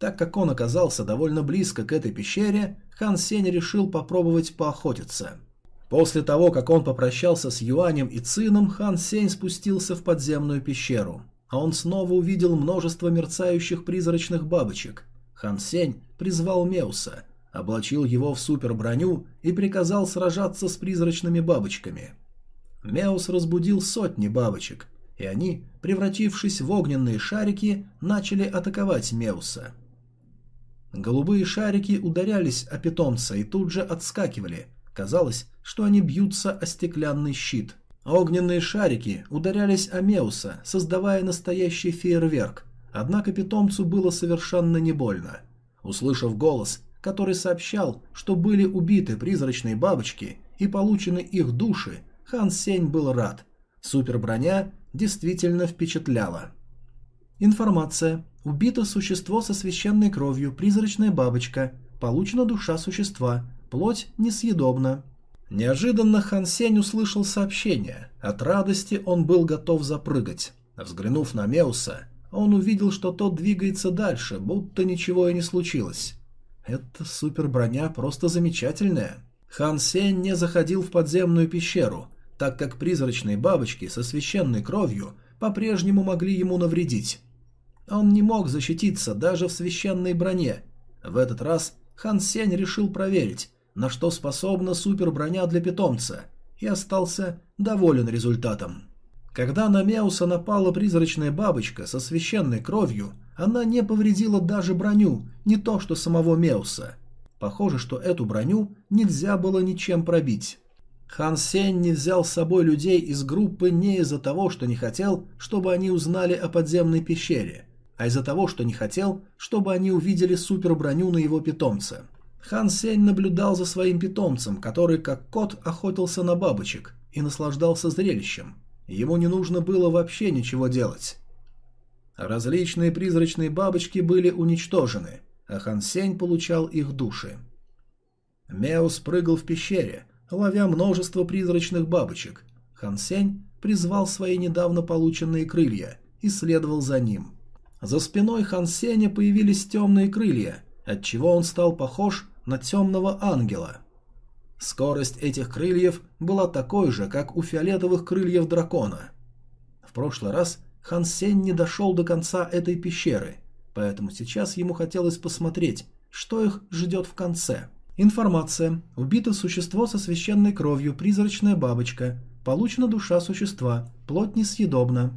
Так как он оказался довольно близко к этой пещере, Хан Сень решил попробовать поохотиться. После того, как он попрощался с Юанем и Цином, Хан Сень спустился в подземную пещеру. А он снова увидел множество мерцающих призрачных бабочек. Хан Сень призвал Меуса, облачил его в суперброню и приказал сражаться с призрачными бабочками – Меус разбудил сотни бабочек, и они, превратившись в огненные шарики, начали атаковать Меуса. Голубые шарики ударялись о питомца и тут же отскакивали. Казалось, что они бьются о стеклянный щит. Огненные шарики ударялись о Меуса, создавая настоящий фейерверк, однако питомцу было совершенно не больно. Услышав голос, который сообщал, что были убиты призрачные бабочки и получены их души, Хан Сень был рад. Суперброня действительно впечатляла. Информация. Убито существо со священной кровью, призрачная бабочка. Получена душа существа. Плоть несъедобна. Неожиданно Хан Сень услышал сообщение. От радости он был готов запрыгать. Взглянув на Меуса, он увидел, что тот двигается дальше, будто ничего и не случилось. Эта суперброня просто замечательная. Хан Сень не заходил в подземную пещеру, так как призрачные бабочки со священной кровью по-прежнему могли ему навредить. Он не мог защититься даже в священной броне. В этот раз Хан Сень решил проверить, на что способна суперброня для питомца, и остался доволен результатом. Когда на Меуса напала призрачная бабочка со священной кровью, она не повредила даже броню, не то что самого Меуса. Похоже, что эту броню нельзя было ничем пробить. Хан Сень не взял с собой людей из группы не из-за того, что не хотел, чтобы они узнали о подземной пещере, а из-за того, что не хотел, чтобы они увидели суперброню на его питомца. Хан Сень наблюдал за своим питомцем, который как кот охотился на бабочек и наслаждался зрелищем. Ему не нужно было вообще ничего делать. Различные призрачные бабочки были уничтожены, а Хан Сень получал их души. Меус прыгал в пещере, ловя множество призрачных бабочек. Хан Сень призвал свои недавно полученные крылья и следовал за ним. За спиной Хан Сеня появились темные крылья, отчего он стал похож на темного ангела. Скорость этих крыльев была такой же, как у фиолетовых крыльев дракона. В прошлый раз Хан Сень не дошел до конца этой пещеры, поэтому сейчас ему хотелось посмотреть, что их ждет в конце. Информация. Убито существо со священной кровью, призрачная бабочка. Получена душа существа. Плоть несъедобна.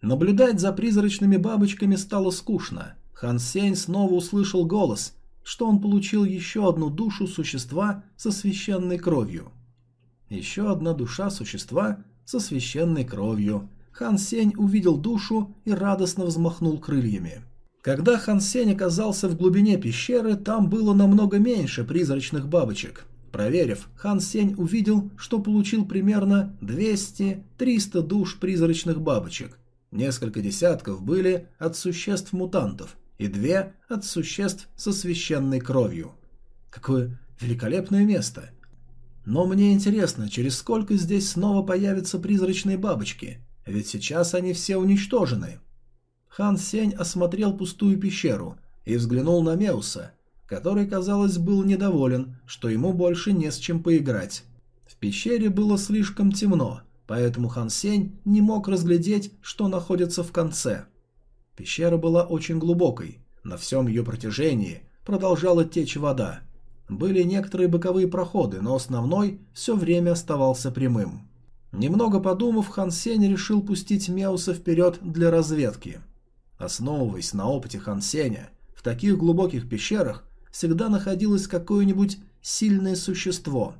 Наблюдать за призрачными бабочками стало скучно. Хан Сень снова услышал голос, что он получил еще одну душу существа со священной кровью. Еще одна душа существа со священной кровью. Хан Сень увидел душу и радостно взмахнул крыльями. Когда Хан Сень оказался в глубине пещеры, там было намного меньше призрачных бабочек. Проверив, Хан Сень увидел, что получил примерно 200-300 душ призрачных бабочек. Несколько десятков были от существ-мутантов и две от существ со священной кровью. Какое великолепное место! Но мне интересно, через сколько здесь снова появятся призрачные бабочки, ведь сейчас они все уничтожены. Хан Сень осмотрел пустую пещеру и взглянул на Меуса, который, казалось, был недоволен, что ему больше не с чем поиграть. В пещере было слишком темно, поэтому Хан Сень не мог разглядеть, что находится в конце. Пещера была очень глубокой, на всем ее протяжении продолжала течь вода. Были некоторые боковые проходы, но основной все время оставался прямым. Немного подумав, Хан Сень решил пустить Меуса вперед для разведки. Основываясь на опыте Хан Сеня, в таких глубоких пещерах всегда находилось какое-нибудь сильное существо.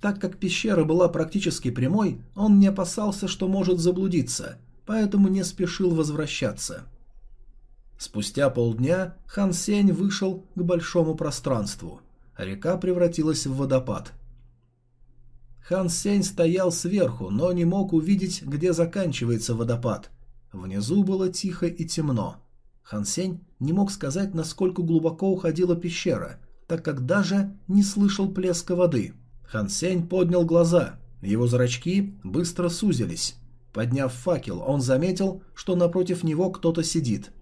Так как пещера была практически прямой, он не опасался, что может заблудиться, поэтому не спешил возвращаться. Спустя полдня Хан Сень вышел к большому пространству – Река превратилась в водопад. Хан Сень стоял сверху, но не мог увидеть, где заканчивается водопад. Внизу было тихо и темно. Хан Сень не мог сказать, насколько глубоко уходила пещера, так как даже не слышал плеска воды. Хан Сень поднял глаза, его зрачки быстро сузились. Подняв факел, он заметил, что напротив него кто-то сидит.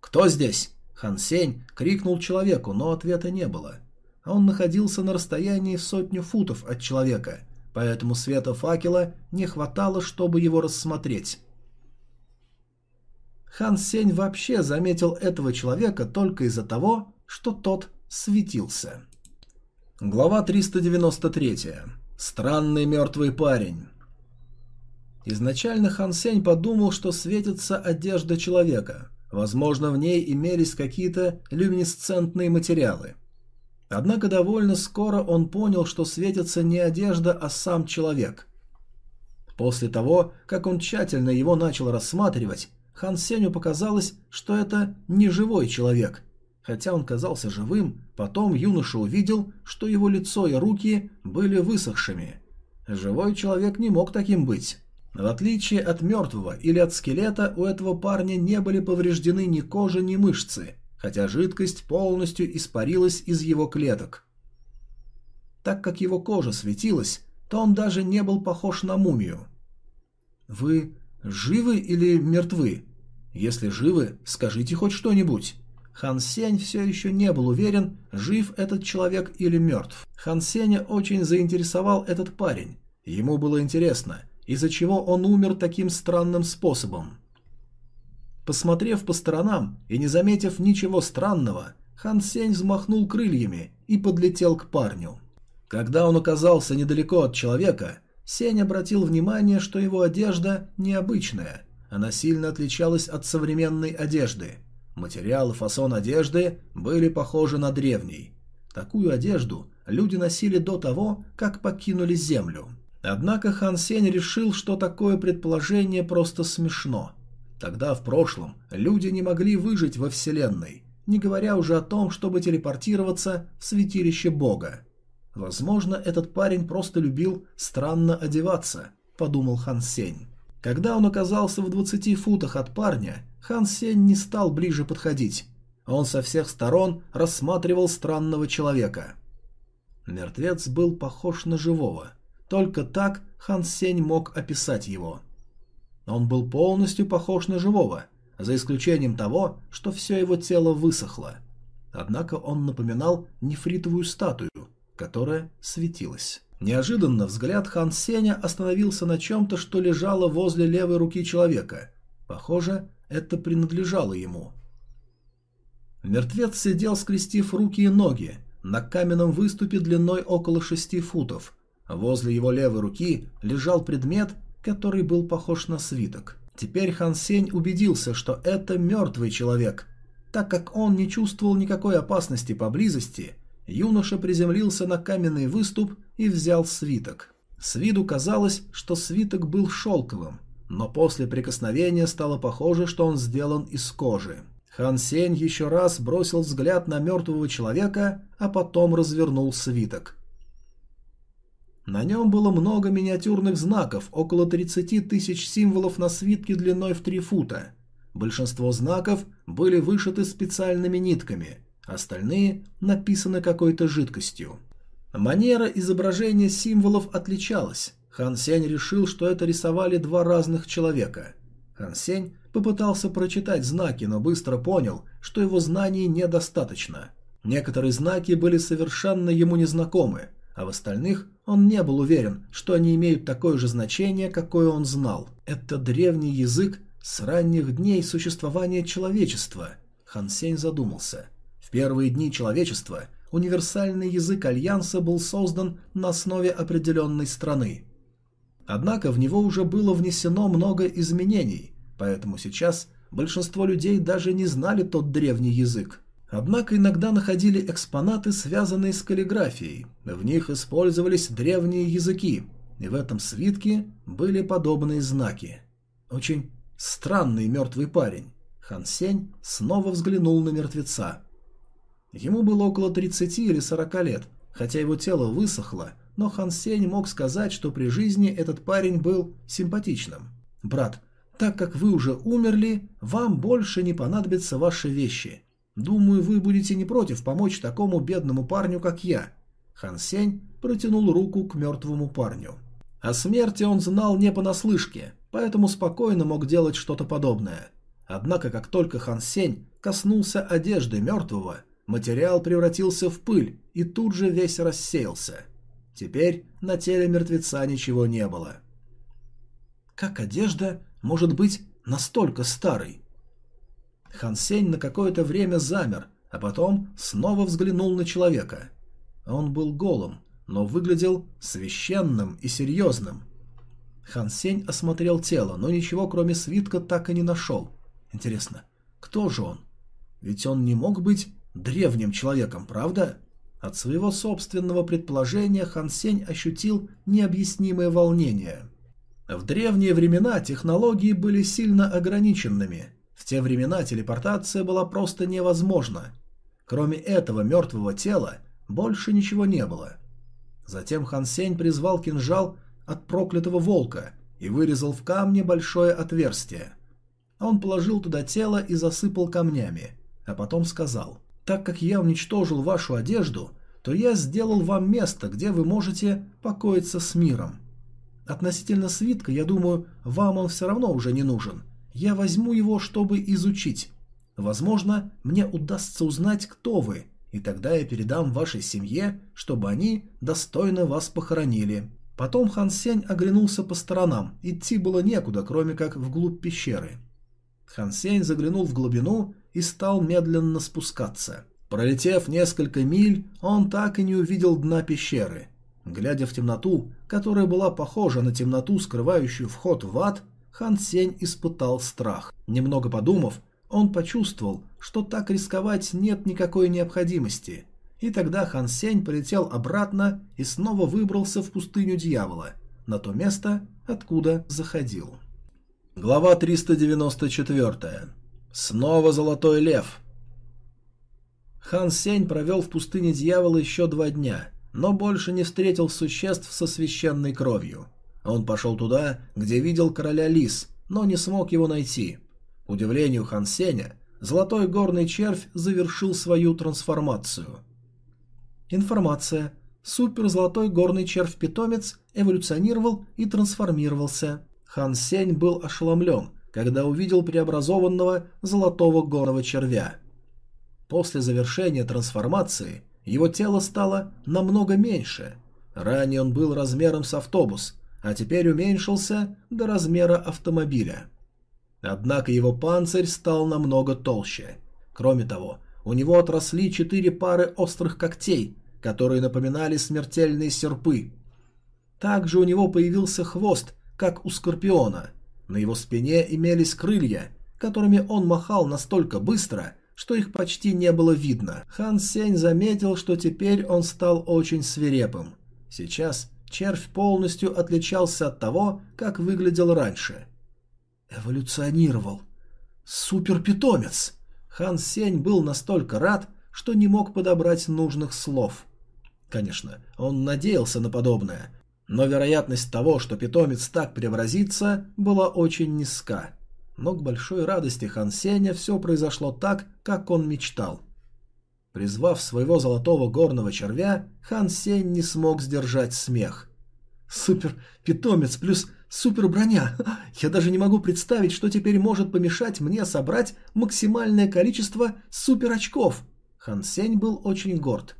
«Кто здесь?» Хан Сень крикнул человеку, но ответа не было он находился на расстоянии сотню футов от человека, поэтому света факела не хватало, чтобы его рассмотреть. Хан Сень вообще заметил этого человека только из-за того, что тот светился. Глава 393. Странный мертвый парень. Изначально Хан Сень подумал, что светится одежда человека. Возможно, в ней имелись какие-то люминесцентные материалы – Однако довольно скоро он понял, что светится не одежда, а сам человек. После того, как он тщательно его начал рассматривать, Хан Сеню показалось, что это не живой человек. Хотя он казался живым, потом юноша увидел, что его лицо и руки были высохшими. Живой человек не мог таким быть. В отличие от мертвого или от скелета, у этого парня не были повреждены ни кожа, ни мышцы – хотя жидкость полностью испарилась из его клеток. Так как его кожа светилась, то он даже не был похож на мумию. «Вы живы или мертвы? Если живы, скажите хоть что-нибудь». Хан Сень все еще не был уверен, жив этот человек или мертв. Хан Сеня очень заинтересовал этот парень. Ему было интересно, из-за чего он умер таким странным способом. Посмотрев по сторонам и не заметив ничего странного, Хан Сень взмахнул крыльями и подлетел к парню. Когда он оказался недалеко от человека, Сень обратил внимание, что его одежда необычная. Она сильно отличалась от современной одежды. Материал и фасон одежды были похожи на древний. Такую одежду люди носили до того, как покинули Землю. Однако Хан Сень решил, что такое предположение просто смешно – Тогда, в прошлом, люди не могли выжить во Вселенной, не говоря уже о том, чтобы телепортироваться в святилище Бога. Возможно, этот парень просто любил странно одеваться, подумал Хан Сень. Когда он оказался в 20 футах от парня, Хан Сень не стал ближе подходить. Он со всех сторон рассматривал странного человека. Мертвец был похож на живого. Только так Хан Сень мог описать его. Он был полностью похож на живого, за исключением того, что все его тело высохло. Однако он напоминал нефритовую статую, которая светилась. Неожиданно взгляд Хан Сеня остановился на чем-то, что лежало возле левой руки человека. Похоже, это принадлежало ему. Мертвец сидел, скрестив руки и ноги, на каменном выступе длиной около шести футов. Возле его левой руки лежал предмет, который был похож на свиток. Теперь Хан Сень убедился, что это мертвый человек, Так как он не чувствовал никакой опасности поблизости, юноша приземлился на каменный выступ и взял свиток. С виду казалось, что свиток был шелковым, но после прикосновения стало похоже, что он сделан из кожи. Хан Сень еще раз бросил взгляд на мертвого человека, а потом развернул свиток. На нем было много миниатюрных знаков, около 30 тысяч символов на свитке длиной в 3 фута. Большинство знаков были вышиты специальными нитками, остальные написаны какой-то жидкостью. Манера изображения символов отличалась. Хан Сень решил, что это рисовали два разных человека. Хан Сень попытался прочитать знаки, но быстро понял, что его знаний недостаточно. Некоторые знаки были совершенно ему незнакомы, а в остальных он не был уверен, что они имеют такое же значение, какое он знал. Это древний язык с ранних дней существования человечества. Хан Сень задумался. В первые дни человечества универсальный язык Альянса был создан на основе определенной страны. Однако в него уже было внесено много изменений, поэтому сейчас большинство людей даже не знали тот древний язык. Однако иногда находили экспонаты, связанные с каллиграфией. В них использовались древние языки, и в этом свитке были подобные знаки. Очень странный мертвый парень. Хан Сень снова взглянул на мертвеца. Ему было около 30 или 40 лет, хотя его тело высохло, но Хан Сень мог сказать, что при жизни этот парень был симпатичным. «Брат, так как вы уже умерли, вам больше не понадобятся ваши вещи. Думаю, вы будете не против помочь такому бедному парню, как я». Хан Сень протянул руку к мертвому парню. О смерти он знал не понаслышке, поэтому спокойно мог делать что-то подобное. Однако, как только Хан Сень коснулся одежды мертвого, материал превратился в пыль и тут же весь рассеялся. Теперь на теле мертвеца ничего не было. Как одежда может быть настолько старой? Хан Сень на какое-то время замер, а потом снова взглянул на человека. Он был голым, но выглядел священным и серьезным. Хан Сень осмотрел тело, но ничего кроме свитка так и не нашел. Интересно, кто же он? Ведь он не мог быть древним человеком, правда? От своего собственного предположения Хан Сень ощутил необъяснимое волнение. В древние времена технологии были сильно ограниченными, в те времена телепортация была просто невозможна. Кроме этого мертвого тела больше ничего не было. Затем Хан Сень призвал кинжал от проклятого волка и вырезал в камне большое отверстие. Он положил туда тело и засыпал камнями, а потом сказал, «Так как я уничтожил вашу одежду, то я сделал вам место, где вы можете покоиться с миром. Относительно свитка, я думаю, вам он все равно уже не нужен, я возьму его, чтобы изучить. Возможно, мне удастся узнать, кто вы, и тогда я передам вашей семье, чтобы они достойно вас похоронили». Потом Хан Сень оглянулся по сторонам, идти было некуда, кроме как вглубь пещеры. Хан Сень заглянул в глубину и стал медленно спускаться. Пролетев несколько миль, он так и не увидел дна пещеры. Глядя в темноту, которая была похожа на темноту, скрывающую вход в ад, Хан Сень испытал страх. Немного подумав, он почувствовал, что так рисковать нет никакой необходимости. И тогда Хан Сень полетел обратно и снова выбрался в пустыню дьявола, на то место, откуда заходил. Глава 394. Снова Золотой Лев. Хан Сень провел в пустыне дьявола еще два дня, но больше не встретил существ со священной кровью. Он пошел туда, где видел короля лис, но не смог его найти. К удивлению Хан Сеня, золотой горный червь завершил свою трансформацию. Информация. Супер-золотой горный червь-питомец эволюционировал и трансформировался. Хан Сень был ошеломлен, когда увидел преобразованного золотого горного червя. После завершения трансформации его тело стало намного меньше. Ранее он был размером с автобус, а теперь уменьшился до размера автомобиля. Однако его панцирь стал намного толще. Кроме того, у него отросли четыре пары острых когтей, которые напоминали смертельные серпы. Также у него появился хвост, как у скорпиона. На его спине имелись крылья, которыми он махал настолько быстро, что их почти не было видно. Хан Сень заметил, что теперь он стал очень свирепым. Сейчас червь полностью отличался от того, как выглядел раньше. Эволюционировал. Суперпитомец! Хан Сень был настолько рад, что не мог подобрать нужных слов. Конечно, он надеялся на подобное, но вероятность того, что питомец так преобразится, была очень низка. Но к большой радости Хан Сеня все произошло так, как он мечтал. Призвав своего золотого горного червя, Хан Сень не смог сдержать смех. «Супер-питомец плюс супер-броня! Я даже не могу представить, что теперь может помешать мне собрать максимальное количество супер-очков!» Хан Сень был очень горд.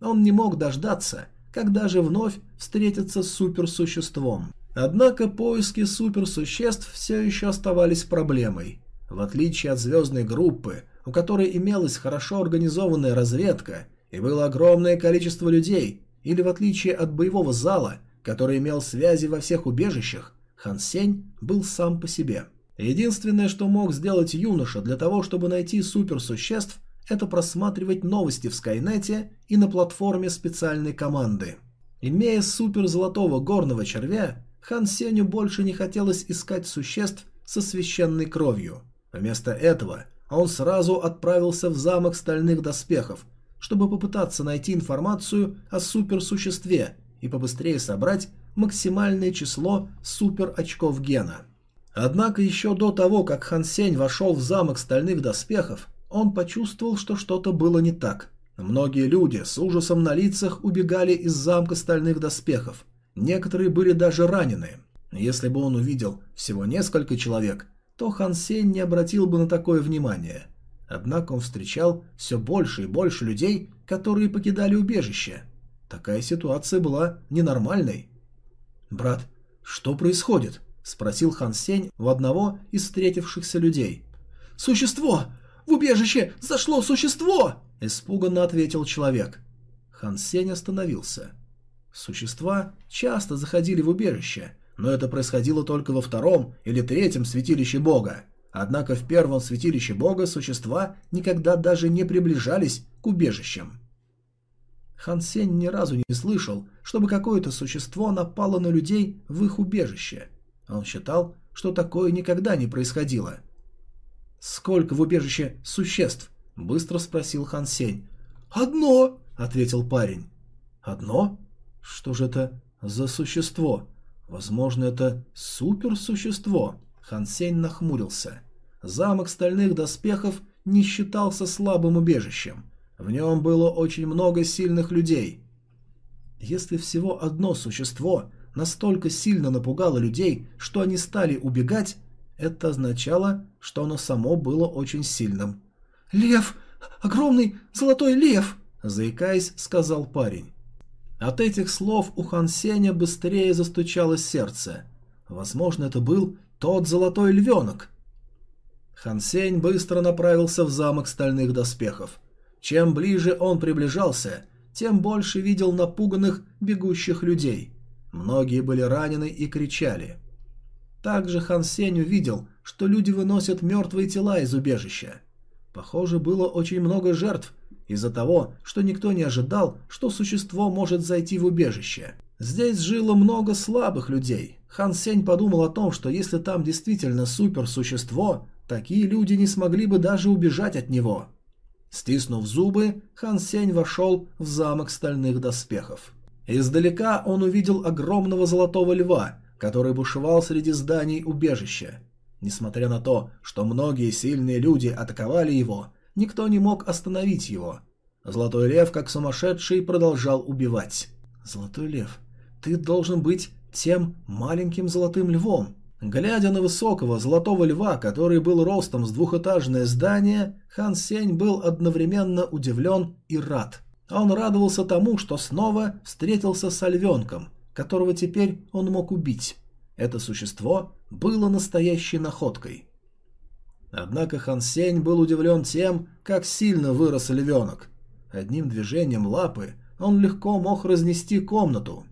Он не мог дождаться, когда же вновь встретится с суперсуществом. Однако поиски суперсуществ все еще оставались проблемой. В отличие от звездной группы, у которой имелась хорошо организованная разведка и было огромное количество людей, или в отличие от боевого зала, который имел связи во всех убежищах, Хан Сень был сам по себе. Единственное, что мог сделать юноша для того, чтобы найти суперсуществ – это просматривать новости в Скайнете и на платформе специальной команды. Имея супер золотого горного червя, Хан Сеню больше не хотелось искать существ со священной кровью. Вместо этого он сразу отправился в замок стальных доспехов, чтобы попытаться найти информацию о суперсуществе и побыстрее собрать максимальное число супер очков гена. Однако еще до того, как Хан Сень вошел в замок стальных доспехов, он почувствовал, что что-то было не так. Многие люди с ужасом на лицах убегали из замка стальных доспехов. Некоторые были даже ранены. Если бы он увидел всего несколько человек, то Хан Сень не обратил бы на такое внимание. Однако он встречал все больше и больше людей, которые покидали убежище. Такая ситуация была ненормальной. «Брат, что происходит?» – спросил Хан Сень у одного из встретившихся людей. «Существо! В убежище зашло существо!» – испуганно ответил человек. Хан Сень остановился. Существа часто заходили в убежище, но это происходило только во втором или третьем святилище бога. Однако в первом святилище бога существа никогда даже не приближались к убежищам. Хан Сень ни разу не слышал, чтобы какое-то существо напало на людей в их убежище. Он считал, что такое никогда не происходило – «Сколько в убежище существ?» – быстро спросил Хан Сень. «Одно!» – ответил парень. «Одно? Что же это за существо? Возможно, это суперсущество?» Хан Сень нахмурился. Замок стальных доспехов не считался слабым убежищем. В нем было очень много сильных людей. Если всего одно существо настолько сильно напугало людей, что они стали убегать, это означало, что оно само было очень сильным. «Лев! Огромный золотой лев!» – заикаясь, сказал парень. От этих слов у Хан Сеня быстрее застучало сердце. Возможно, это был тот золотой львенок. Хан Сень быстро направился в замок стальных доспехов. Чем ближе он приближался, тем больше видел напуганных бегущих людей. Многие были ранены и кричали – также Хан Сень увидел, что люди выносят мертвые тела из убежища. Похоже, было очень много жертв из-за того, что никто не ожидал, что существо может зайти в убежище. Здесь жило много слабых людей. Хан Сень подумал о том, что если там действительно суперсущество, такие люди не смогли бы даже убежать от него. Стиснув зубы, Хан Сень вошел в замок стальных доспехов. Издалека он увидел огромного золотого льва, который бушевал среди зданий убежища. Несмотря на то, что многие сильные люди атаковали его, никто не мог остановить его. Золотой лев, как сумасшедший, продолжал убивать. «Золотой лев, ты должен быть тем маленьким золотым львом». Глядя на высокого золотого льва, который был ростом с двухэтажное здание, Хан Сень был одновременно удивлен и рад. Он радовался тому, что снова встретился с львенком – которого теперь он мог убить. Это существо было настоящей находкой. Однако Хан Сень был удивлен тем, как сильно вырос львенок. Одним движением лапы он легко мог разнести комнату.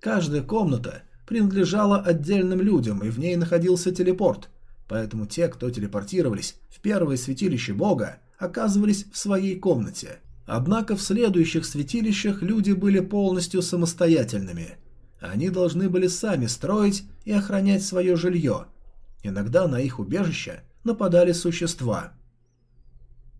Каждая комната принадлежала отдельным людям, и в ней находился телепорт. поэтому те, кто телепортировались в первое святилище бога, оказывались в своей комнате. Однако в следующих святилищах люди были полностью самостоятельными. Они должны были сами строить и охранять свое жилье. Иногда на их убежище нападали существа.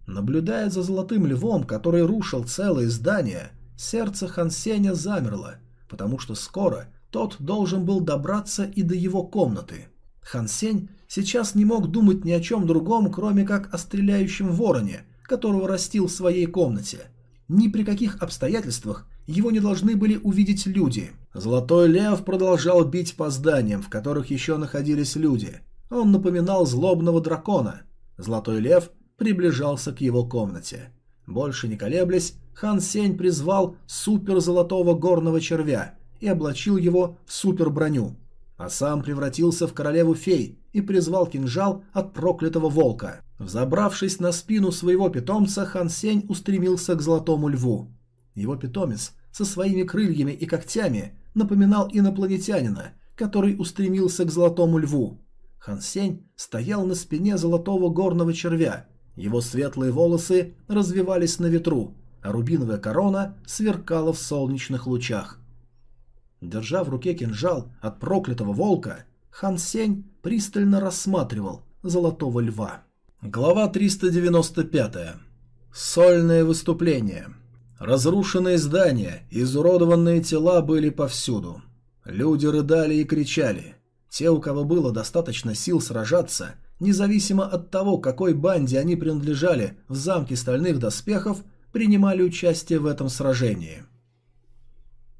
Наблюдая за золотым львом, который рушил целое здание, сердце Хансеня замерло, потому что скоро тот должен был добраться и до его комнаты. Хансень сейчас не мог думать ни о чем другом, кроме как о стреляющем вороне, которого растил в своей комнате. Ни при каких обстоятельствах его не должны были увидеть люди. Золотой лев продолжал бить по зданиям, в которых еще находились люди. Он напоминал злобного дракона. Золотой лев приближался к его комнате. Больше не колеблясь, Хан Сень призвал супер-золотого горного червя и облачил его в супер-броню, а сам превратился в королеву-фей и призвал кинжал от проклятого волка. Взобравшись на спину своего питомца, Хан Сень устремился к золотому льву. Его питомец со своими крыльями и когтями напоминал инопланетянина, который устремился к золотому льву. Хан Сень стоял на спине золотого горного червя. Его светлые волосы развивались на ветру, а рубиновая корона сверкала в солнечных лучах. Держа в руке кинжал от проклятого волка, Хан Сень пристально рассматривал золотого льва. Глава 395. Сольное выступление. Разрушенные здания, изуродованные тела были повсюду. Люди рыдали и кричали. Те, у кого было достаточно сил сражаться, независимо от того, какой банде они принадлежали в замке стальных доспехов, принимали участие в этом сражении.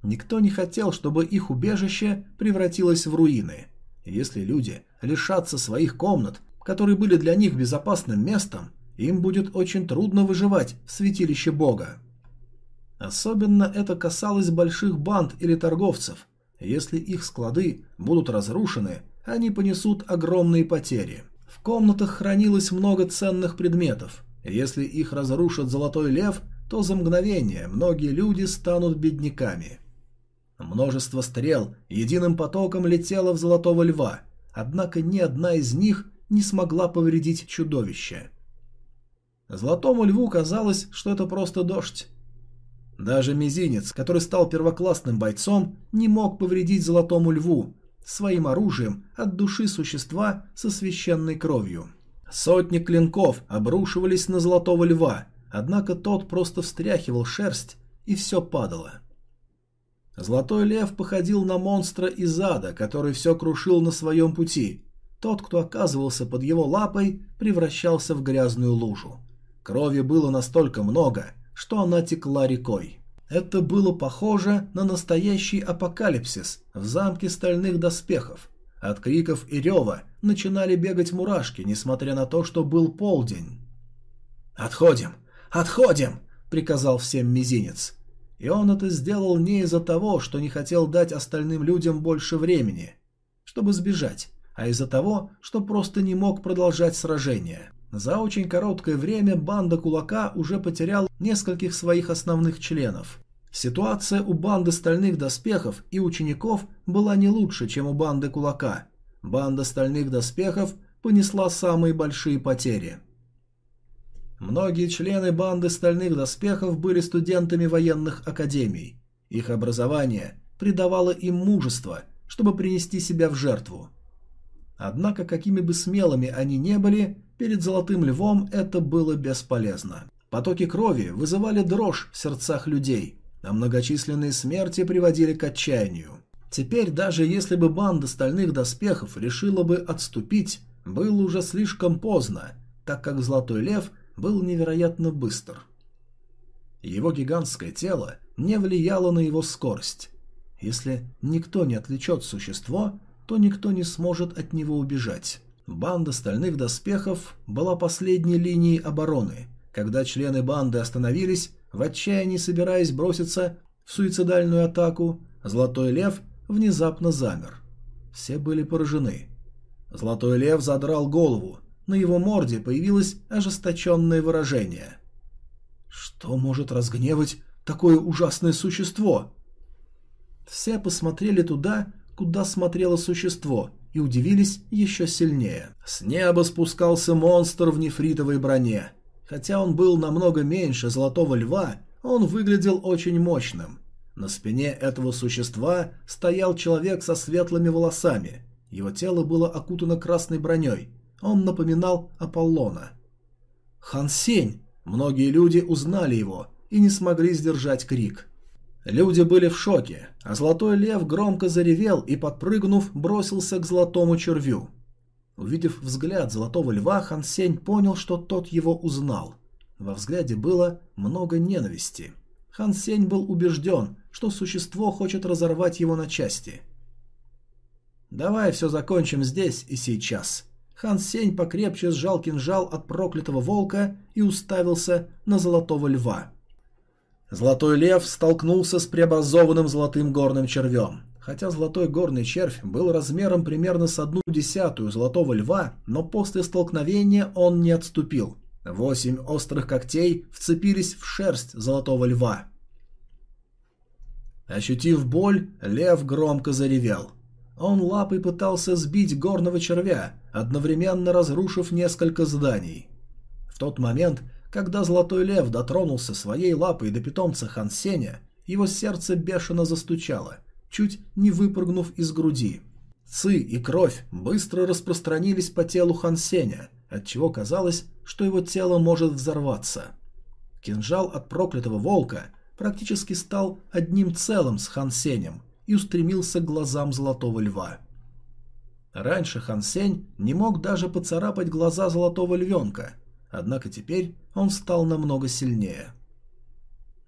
Никто не хотел, чтобы их убежище превратилось в руины. Если люди лишатся своих комнат, которые были для них безопасным местом, им будет очень трудно выживать в святилище Бога. Особенно это касалось больших банд или торговцев, если их склады будут разрушены, они понесут огромные потери. В комнатах хранилось много ценных предметов. Если их разрушит Золотой Лев, то за мгновение многие люди станут бедняками. Множество стрел единым потоком летело в Золотого Льва, однако ни одна из них не смогла повредить чудовище. Золотому Льву казалось, что это просто дождь. Даже мизинец, который стал первоклассным бойцом, не мог повредить Золотому Льву своим оружием от души существа со священной кровью. Сотни клинков обрушивались на Золотого Льва, однако тот просто встряхивал шерсть, и все падало. Золотой Лев походил на монстра из ада, который все крушил на своем пути. Тот, кто оказывался под его лапой, превращался в грязную лужу. Крови было настолько много, что она текла рекой. Это было похоже на настоящий апокалипсис в замке стальных доспехов. От криков и рева начинали бегать мурашки, несмотря на то, что был полдень. «Отходим! Отходим!» — приказал всем мизинец. И он это сделал не из-за того, что не хотел дать остальным людям больше времени, чтобы сбежать, а из-за того, что просто не мог продолжать сражение. За очень короткое время банда Кулака уже потеряла нескольких своих основных членов. Ситуация у банды Стальных Доспехов и учеников была не лучше, чем у банды Кулака. Банда Стальных Доспехов понесла самые большие потери. Многие члены банды Стальных Доспехов были студентами военных академий. Их образование придавало им мужество, чтобы принести себя в жертву. Однако, какими бы смелыми они не были, перед Золотым Львом это было бесполезно. Потоки крови вызывали дрожь в сердцах людей, а многочисленные смерти приводили к отчаянию. Теперь, даже если бы банда Стальных Доспехов решила бы отступить, было уже слишком поздно, так как Золотой Лев был невероятно быстр. Его гигантское тело не влияло на его скорость. Если никто не отвлечет существо, то никто не сможет от него убежать. Банда стальных доспехов была последней линией обороны. Когда члены банды остановились, в отчаянии собираясь броситься в суицидальную атаку, Золотой Лев внезапно замер. Все были поражены. Золотой Лев задрал голову, на его морде появилось ожесточенное выражение. «Что может разгневать такое ужасное существо?» Все посмотрели туда, куда смотрело существо, и удивились еще сильнее. С неба спускался монстр в нефритовой броне. Хотя он был намного меньше золотого льва, он выглядел очень мощным. На спине этого существа стоял человек со светлыми волосами. Его тело было окутано красной броней. Он напоминал Аполлона. Хан Сень! Многие люди узнали его и не смогли сдержать крик. Люди были в шоке, а Золотой Лев громко заревел и, подпрыгнув, бросился к Золотому Червю. Увидев взгляд Золотого Льва, Хан Сень понял, что тот его узнал. Во взгляде было много ненависти. Хан Сень был убежден, что существо хочет разорвать его на части. «Давай все закончим здесь и сейчас». Хан Сень покрепче сжал кинжал от проклятого волка и уставился на Золотого Льва. Золотой лев столкнулся с преобразованным золотым горным червем. Хотя золотой горный червь был размером примерно с одну десятую золотого льва, но после столкновения он не отступил. Восемь острых когтей вцепились в шерсть золотого льва. Ощутив боль, лев громко заревел. Он лапой пытался сбить горного червя, одновременно разрушив несколько зданий. В тот момент, когда Золотой Лев дотронулся своей лапой до питомца Хансеня, его сердце бешено застучало, чуть не выпрыгнув из груди. Ци и кровь быстро распространились по телу Хансеня, отчего казалось, что его тело может взорваться. Кинжал от проклятого волка практически стал одним целым с Хансенем и устремился к глазам Золотого Льва. Раньше Хансень не мог даже поцарапать глаза Золотого Львенка, Однако теперь он стал намного сильнее.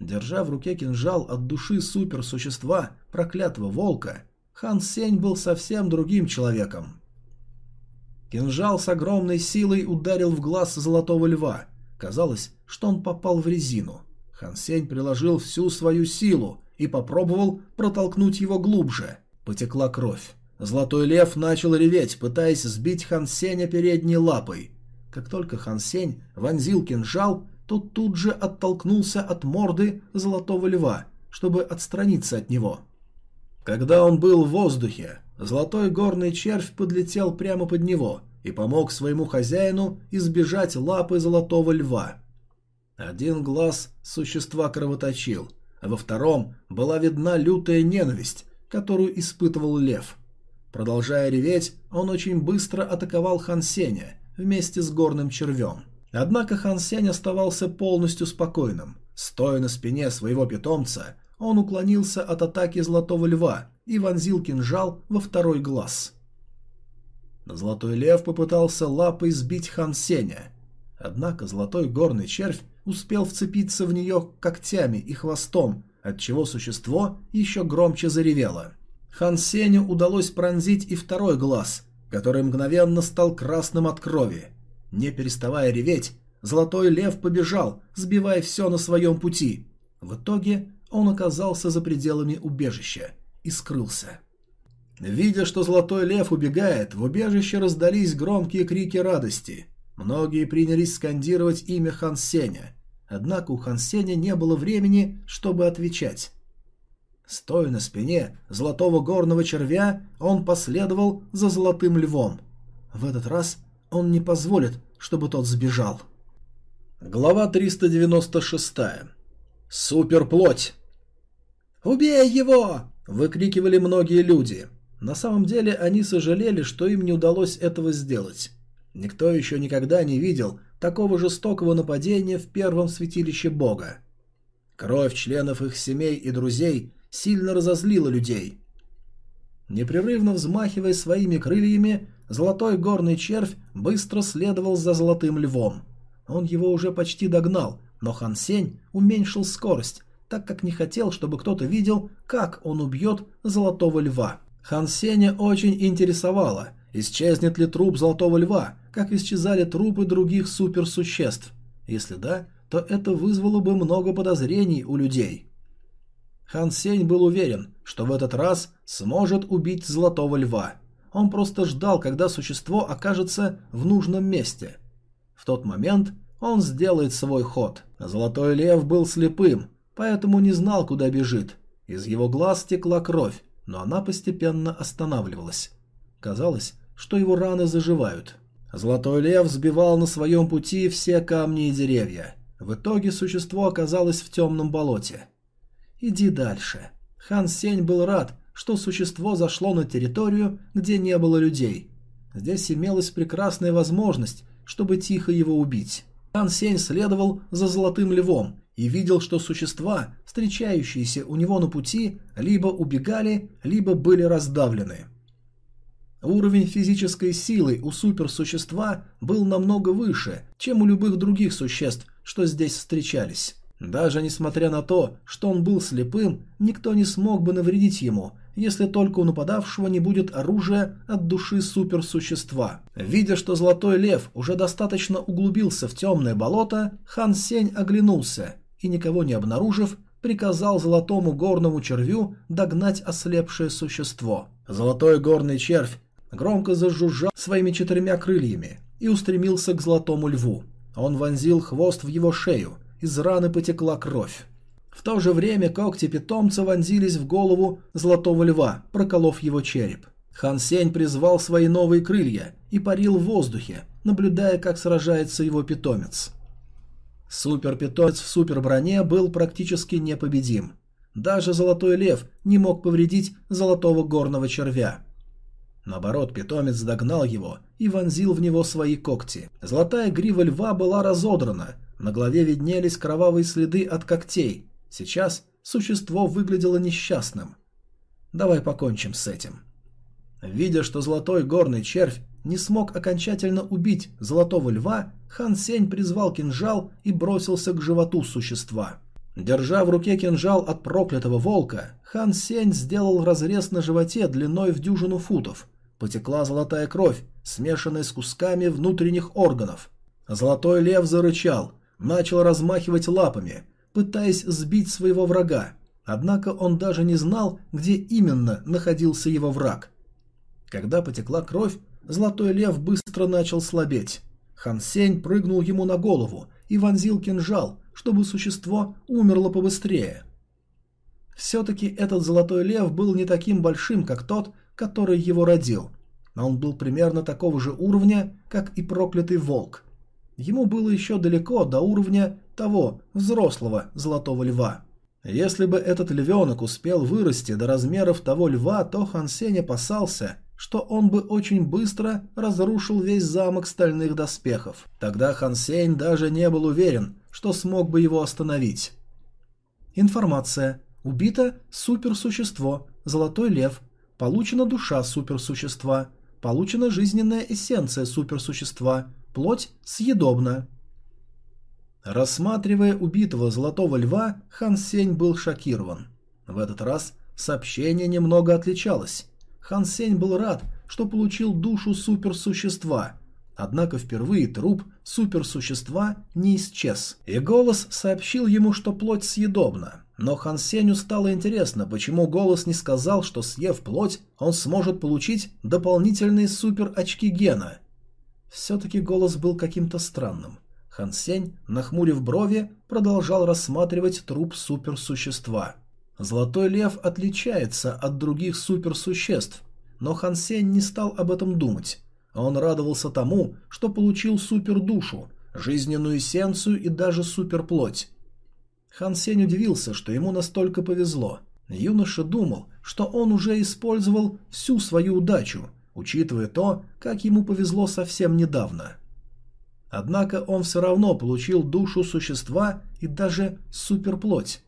Держа в руке кинжал от души суперсущества, проклятого волка, Хан Сень был совсем другим человеком. Кинжал с огромной силой ударил в глаз золотого льва. Казалось, что он попал в резину. Хан Сень приложил всю свою силу и попробовал протолкнуть его глубже. Потекла кровь. Золотой лев начал реветь, пытаясь сбить Хан Сеня передней лапой. Как только Хан Сень вонзил кинжал, тот тут же оттолкнулся от морды Золотого Льва, чтобы отстраниться от него. Когда он был в воздухе, Золотой горный червь подлетел прямо под него и помог своему хозяину избежать лапы Золотого Льва. Один глаз существа кровоточил, а во втором была видна лютая ненависть, которую испытывал лев. Продолжая реветь, он очень быстро атаковал Хан Сеня вместе с горным червем. Однако Хан Сень оставался полностью спокойным. Стоя на спине своего питомца, он уклонился от атаки Золотого Льва и вонзил кинжал во второй глаз. Золотой Лев попытался лапой сбить Хан Сеня. Однако Золотой Горный Червь успел вцепиться в нее когтями и хвостом, отчего существо еще громче заревело. Хан Сеню удалось пронзить и второй глаз, который мгновенно стал красным от крови. Не переставая реветь, Золотой Лев побежал, сбивая все на своем пути. В итоге он оказался за пределами убежища и скрылся. Видя, что Золотой Лев убегает, в убежище раздались громкие крики радости. Многие принялись скандировать имя Хан Сеня. Однако у Хан Сеня не было времени, чтобы отвечать. Стоя на спине золотого горного червя, он последовал за золотым львом. В этот раз он не позволит, чтобы тот сбежал. Глава 396. Суперплоть. «Убей его!» – выкрикивали многие люди. На самом деле они сожалели, что им не удалось этого сделать. Никто еще никогда не видел такого жестокого нападения в первом святилище бога. Кровь членов их семей и друзей сильно разозлило людей. Непрерывно взмахивая своими крыльями, золотой горный червь быстро следовал за золотым львом. Он его уже почти догнал, но Хан Сень уменьшил скорость, так как не хотел, чтобы кто-то видел, как он убьет золотого льва. Хан Сеня очень интересовало, исчезнет ли труп золотого льва, как исчезали трупы других суперсуществ. Если да, то это вызвало бы много подозрений у людей. Хан Сень был уверен, что в этот раз сможет убить Золотого Льва. Он просто ждал, когда существо окажется в нужном месте. В тот момент он сделает свой ход. Золотой Лев был слепым, поэтому не знал, куда бежит. Из его глаз текла кровь, но она постепенно останавливалась. Казалось, что его раны заживают. Золотой лев сбивал на своем пути все камни и деревья. В итоге существо оказалось в темном болоте. «Иди дальше». Хан Сень был рад, что существо зашло на территорию, где не было людей. Здесь имелась прекрасная возможность, чтобы тихо его убить. Хан Сень следовал за Золотым Львом и видел, что существа, встречающиеся у него на пути, либо убегали, либо были раздавлены. Уровень физической силы у суперсущества был намного выше, чем у любых других существ, что здесь встречались. Даже несмотря на то, что он был слепым, никто не смог бы навредить ему, если только у нападавшего не будет оружия от души суперсущества. Видя, что Золотой Лев уже достаточно углубился в темное болото, Хан Сень оглянулся и, никого не обнаружив, приказал Золотому Горному Червю догнать ослепшее существо. Золотой Горный Червь громко зажужжал своими четырьмя крыльями и устремился к Золотому Льву. Он вонзил хвост в его шею, из раны потекла кровь. В то же время когти питомца вонзились в голову золотого льва, проколов его череп. Хан Сень призвал свои новые крылья и парил в воздухе, наблюдая, как сражается его питомец. Супер-питомец в суперброне был практически непобедим. Даже золотой лев не мог повредить золотого горного червя. Наоборот, питомец догнал его и вонзил в него свои когти. Золотая грива льва была разодрана, на голове виднелись кровавые следы от когтей, Сейчас существо выглядело несчастным. Давай покончим с этим. Видя, что золотой горный червь не смог окончательно убить золотого льва, Хан Сень призвал кинжал и бросился к животу существа. Держа в руке кинжал от проклятого волка, Хан Сень сделал разрез на животе длиной в дюжину футов. Потекла золотая кровь, смешанная с кусками внутренних органов. Золотой лев зарычал, начал размахивать лапами, пытаясь сбить своего врага, однако он даже не знал, где именно находился его враг. Когда потекла кровь, Золотой Лев быстро начал слабеть. Хан Сень прыгнул ему на голову и вонзил кинжал, чтобы существо умерло побыстрее. Все-таки этот Золотой Лев был не таким большим, как тот, который его родил, но он был примерно такого же уровня, как и проклятый волк. Ему было еще далеко до уровня того взрослого золотого льва. Если бы этот львенок успел вырасти до размеров того льва, то Хан Сень опасался, что он бы очень быстро разрушил весь замок стальных доспехов. Тогда Хан Сень даже не был уверен, что смог бы его остановить. Информация. Убито суперсущество, золотой лев. Получена душа суперсущества. Получена жизненная эссенция суперсущества. Плоть съедобна. Рассматривая убитого золотого льва, Хан Сень был шокирован. В этот раз сообщение немного отличалось. Хан Сень был рад, что получил душу суперсущества, однако впервые труп суперсущества не исчез. И голос сообщил ему, что плоть съедобна. Но Хан Сенью стало интересно, почему голос не сказал, что съев плоть, он сможет получить дополнительные супер-очки гена. Все-таки голос был каким-то странным. Хан Сень, нахмурив брови, продолжал рассматривать труп суперсущества. Золотой лев отличается от других суперсуществ, но Хан Сень не стал об этом думать. Он радовался тому, что получил супердушу, жизненную эссенцию и даже суперплоть. Хан Сень удивился, что ему настолько повезло. Юноша думал, что он уже использовал всю свою удачу, учитывая то, как ему повезло совсем недавно. Однако он все равно получил душу существа и даже суперплоть.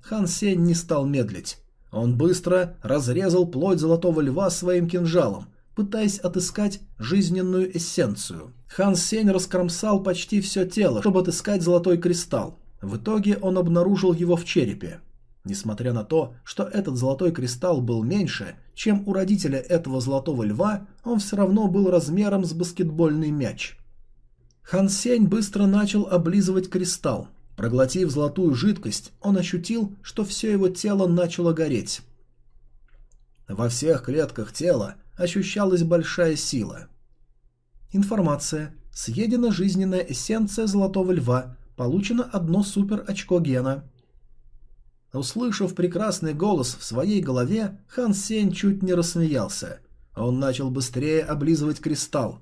Хан Сень не стал медлить. Он быстро разрезал плоть золотого льва своим кинжалом, пытаясь отыскать жизненную эссенцию. Хан Сень раскромсал почти все тело, чтобы отыскать золотой кристалл. В итоге он обнаружил его в черепе. Несмотря на то, что этот золотой кристалл был меньше, чем у родителя этого золотого льва, он все равно был размером с баскетбольный мяч. Хан Сень быстро начал облизывать кристалл. Проглотив золотую жидкость, он ощутил, что все его тело начало гореть. Во всех клетках тела ощущалась большая сила. Информация. Съедена жизненная эссенция золотого льва. Получено одно супер очко гена. Услышав прекрасный голос в своей голове, Хан Сень чуть не рассмеялся. Он начал быстрее облизывать кристалл.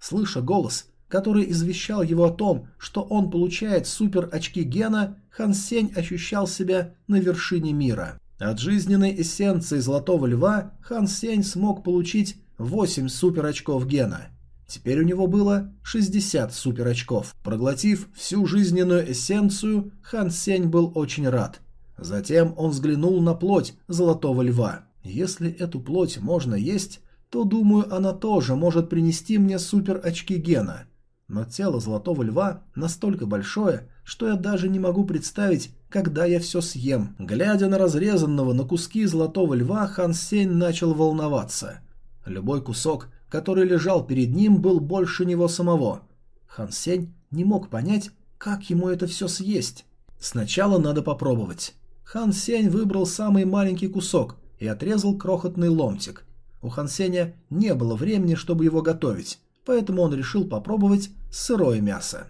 Слыша голос, который извещал его о том, что он получает супер-очки гена, Хан Сень ощущал себя на вершине мира. От жизненной эссенции Золотого Льва Хан Сень смог получить 8 супер-очков гена. Теперь у него было 60 супер-очков. Проглотив всю жизненную эссенцию, Хан Сень был очень рад. Затем он взглянул на плоть Золотого Льва. Если эту плоть можно есть, то, думаю, она тоже может принести мне супер-очки гена. Но тело Золотого Льва настолько большое, что я даже не могу представить, когда я все съем. Глядя на разрезанного на куски Золотого Льва, Хан Сень начал волноваться. Любой кусок, который лежал перед ним, был больше него самого. Хан Сень не мог понять, как ему это все съесть. Сначала надо попробовать. Хан Сень выбрал самый маленький кусок и отрезал крохотный ломтик. У Хан Сеня не было времени, чтобы его готовить, поэтому он решил попробовать сырое мясо.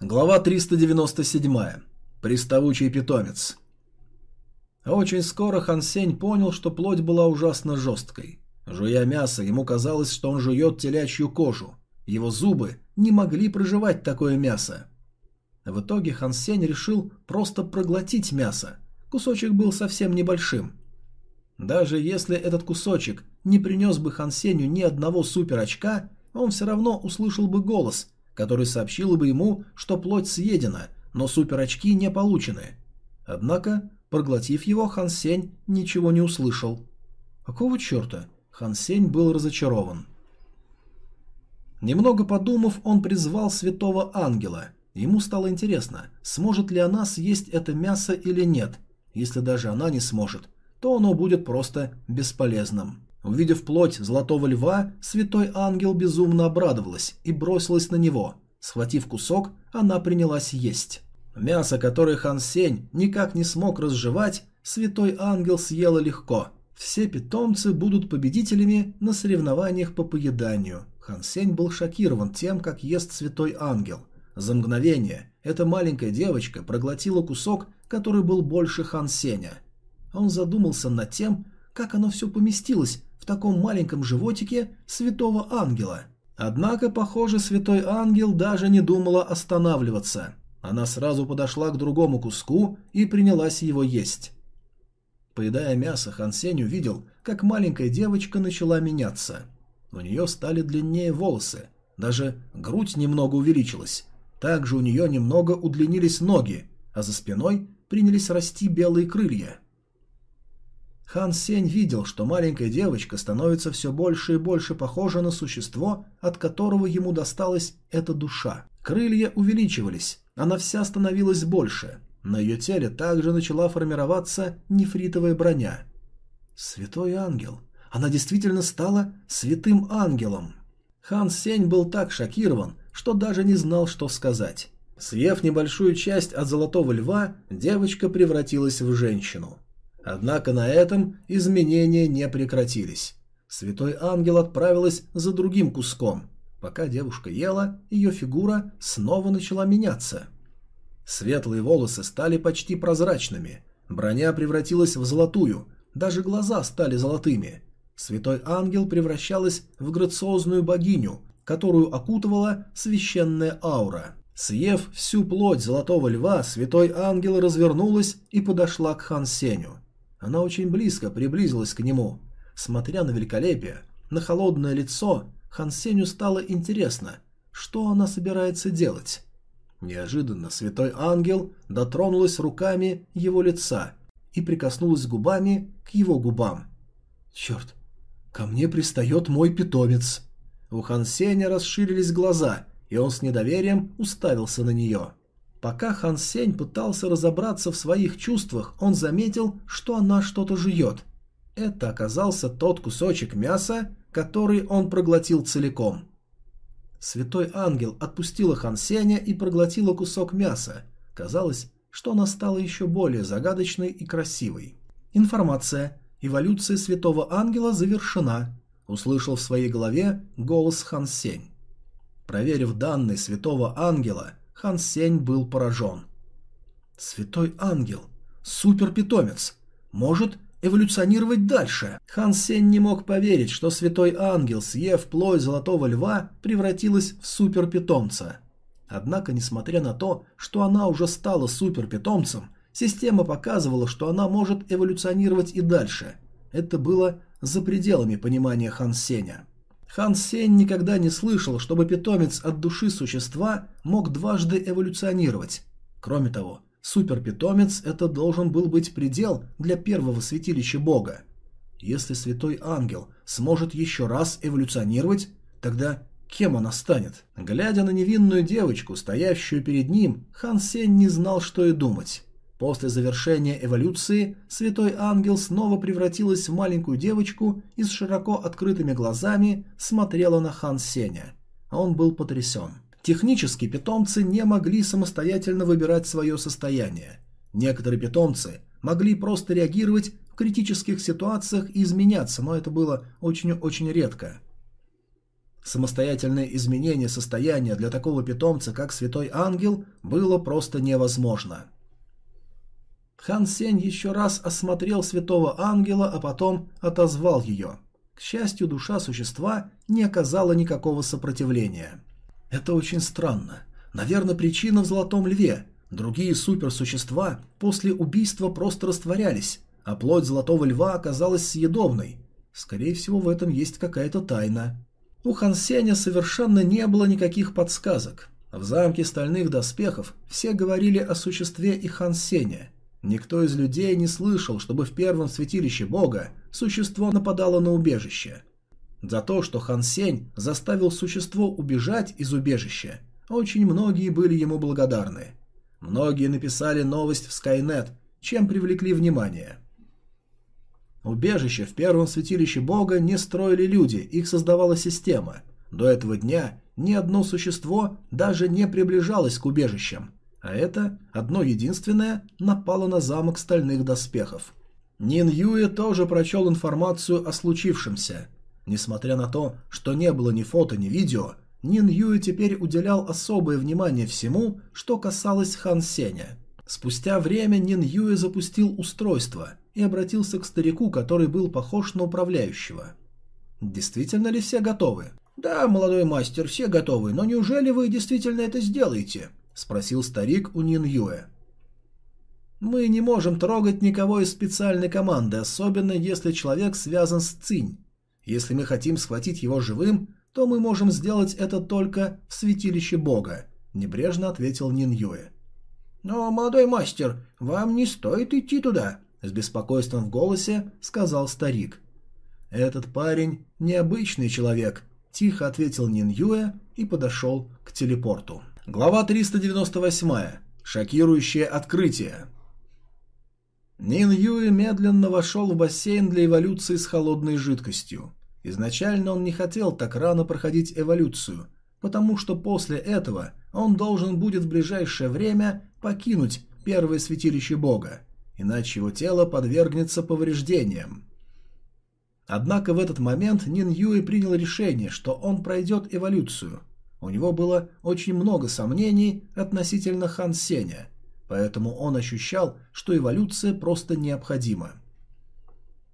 Глава 397. Приставучий питомец. Очень скоро Хан Сень понял, что плоть была ужасно жесткой. Жуя мясо, ему казалось, что он жует телячью кожу. Его зубы не могли проживать такое мясо. В итоге Хан Сень решил просто проглотить мясо. Кусочек был совсем небольшим. Даже если этот кусочек не принес бы Хан Сенью ни одного супер очка, он все равно услышал бы голос, который сообщил бы ему, что плоть съедена, но супер очки не получены. Однако, проглотив его, Хан Сень ничего не услышал. Какого черта? Хан Сень был разочарован. Немного подумав, он призвал святого ангела. Ему стало интересно, сможет ли она съесть это мясо или нет. Если даже она не сможет, то оно будет просто бесполезным. Увидев плоть золотого льва, святой ангел безумно обрадовалась и бросилась на него. Схватив кусок, она принялась есть. Мясо, которое Хан Сень никак не смог разжевать, святой ангел съела легко. Все питомцы будут победителями на соревнованиях по поеданию. Хан Сень был шокирован тем, как ест святой ангел. За мгновение эта маленькая девочка проглотила кусок, который был больше Хан Сеня. Он задумался над тем, как оно все поместилось в таком маленьком животике святого ангела. Однако, похоже, святой ангел даже не думала останавливаться. Она сразу подошла к другому куску и принялась его есть. Поедая мясо, Хан Сень увидел, как маленькая девочка начала меняться. У нее стали длиннее волосы, даже грудь немного увеличилась. Также у нее немного удлинились ноги, а за спиной принялись расти белые крылья. Хан Сень видел, что маленькая девочка становится все больше и больше похожа на существо, от которого ему досталась эта душа. Крылья увеличивались, она вся становилась больше. На ее теле также начала формироваться нефритовая броня. Святой ангел. Она действительно стала святым ангелом. Хан Сень был так шокирован, что даже не знал, что сказать. Съев небольшую часть от золотого льва, девочка превратилась в женщину. Однако на этом изменения не прекратились. Святой ангел отправилась за другим куском. Пока девушка ела, ее фигура снова начала меняться. Светлые волосы стали почти прозрачными, броня превратилась в золотую, даже глаза стали золотыми. Святой ангел превращалась в грациозную богиню, которую окутывала священная аура. Съев всю плоть золотого льва, святой ангел развернулась и подошла к Хан Сеню. Она очень близко приблизилась к нему. Смотря на великолепие, на холодное лицо, Хан Сеню стало интересно, что она собирается делать. Неожиданно святой ангел дотронулась руками его лица и прикоснулась губами к его губам. «Черт, ко мне пристает мой питомец!» У Хан Сеня расширились глаза, и он с недоверием уставился на нее. Пока Хан Сень пытался разобраться в своих чувствах, он заметил, что она что-то жует. Это оказался тот кусочек мяса, который он проглотил целиком. Святой ангел отпустила Хан Сеня и проглотила кусок мяса. Казалось, что она стала еще более загадочной и красивой. Информация. Эволюция святого ангела завершена. Услышал в своей голове голос Хан Сень. Проверив данные святого ангела, Хан Сень был поражен. «Святой ангел, суперпитомец. Может эволюционировать дальше. Хан Сень не мог поверить, что святой ангел, съев плоть золотого льва, превратилась в суперпитомца. Однако, несмотря на то, что она уже стала суперпитомцем, система показывала, что она может эволюционировать и дальше. Это было за пределами понимания Хан Сеня. Хан Сень никогда не слышал, чтобы питомец от души существа мог дважды эволюционировать. Кроме того, суперпитомец – это должен был быть предел для первого святилища Бога. Если святой ангел сможет еще раз эволюционировать, тогда кем она станет? Глядя на невинную девочку, стоящую перед ним, Хан Сень не знал, что и думать. После завершения эволюции Святой Ангел снова превратилась в маленькую девочку и с широко открытыми глазами смотрела на Хан Сеня. Он был потрясен. Технически питомцы не могли самостоятельно выбирать свое состояние. Некоторые питомцы могли просто реагировать в критических ситуациях и изменяться, но это было очень-очень редко. Самостоятельное изменение состояния для такого питомца, как Святой Ангел, было просто невозможно. Хан Сень еще раз осмотрел святого ангела, а потом отозвал ее. К счастью, душа существа не оказала никакого сопротивления. Это очень странно. Наверное, причина в золотом льве. Другие суперсущества после убийства просто растворялись, а плоть золотого льва оказалась съедобной. Скорее всего, в этом есть какая-то тайна. У Хан Сеня совершенно не было никаких подсказок. В замке стальных доспехов все говорили о существе и Хан Сеня – Никто из людей не слышал, чтобы в первом святилище бога существо нападало на убежище. За то, что Хан Сень заставил существо убежать из убежища, очень многие были ему благодарны. Многие написали новость в Скайнет, чем привлекли внимание. Убежище в первом святилище бога не строили люди, их создавала система. До этого дня ни одно существо даже не приближалось к убежищам, а это, одно единственное, напало на замок стальных доспехов. Нин Юэ тоже прочел информацию о случившемся. Несмотря на то, что не было ни фото, ни видео, Нин Юэ теперь уделял особое внимание всему, что касалось Хан Сеня. Спустя время Нин Юэ запустил устройство и обратился к старику, который был похож на управляющего. «Действительно ли все готовы?» «Да, молодой мастер, все готовы, но неужели вы действительно это сделаете?» Спросил старик у Нин Юэ. «Мы не можем трогать никого из специальной команды, особенно если человек связан с Цинь. Если мы хотим схватить его живым, то мы можем сделать это только в святилище Бога», – небрежно ответил Нин Юэ. «Но, молодой мастер, вам не стоит идти туда», – с беспокойством в голосе сказал старик. «Этот парень необычный человек», – тихо ответил Нин Юэ и подошел к телепорту. Глава 398. Шокирующее открытие. Нин Юи медленно вошел в бассейн для эволюции с холодной жидкостью. Изначально он не хотел так рано проходить эволюцию, потому что после этого он должен будет в ближайшее время покинуть первое святилище бога, иначе его тело подвергнется повреждениям. Однако в этот момент Нин Юи принял решение, что он пройдет эволюцию – у него было очень много сомнений относительно Хан Сеня, поэтому он ощущал, что эволюция просто необходима.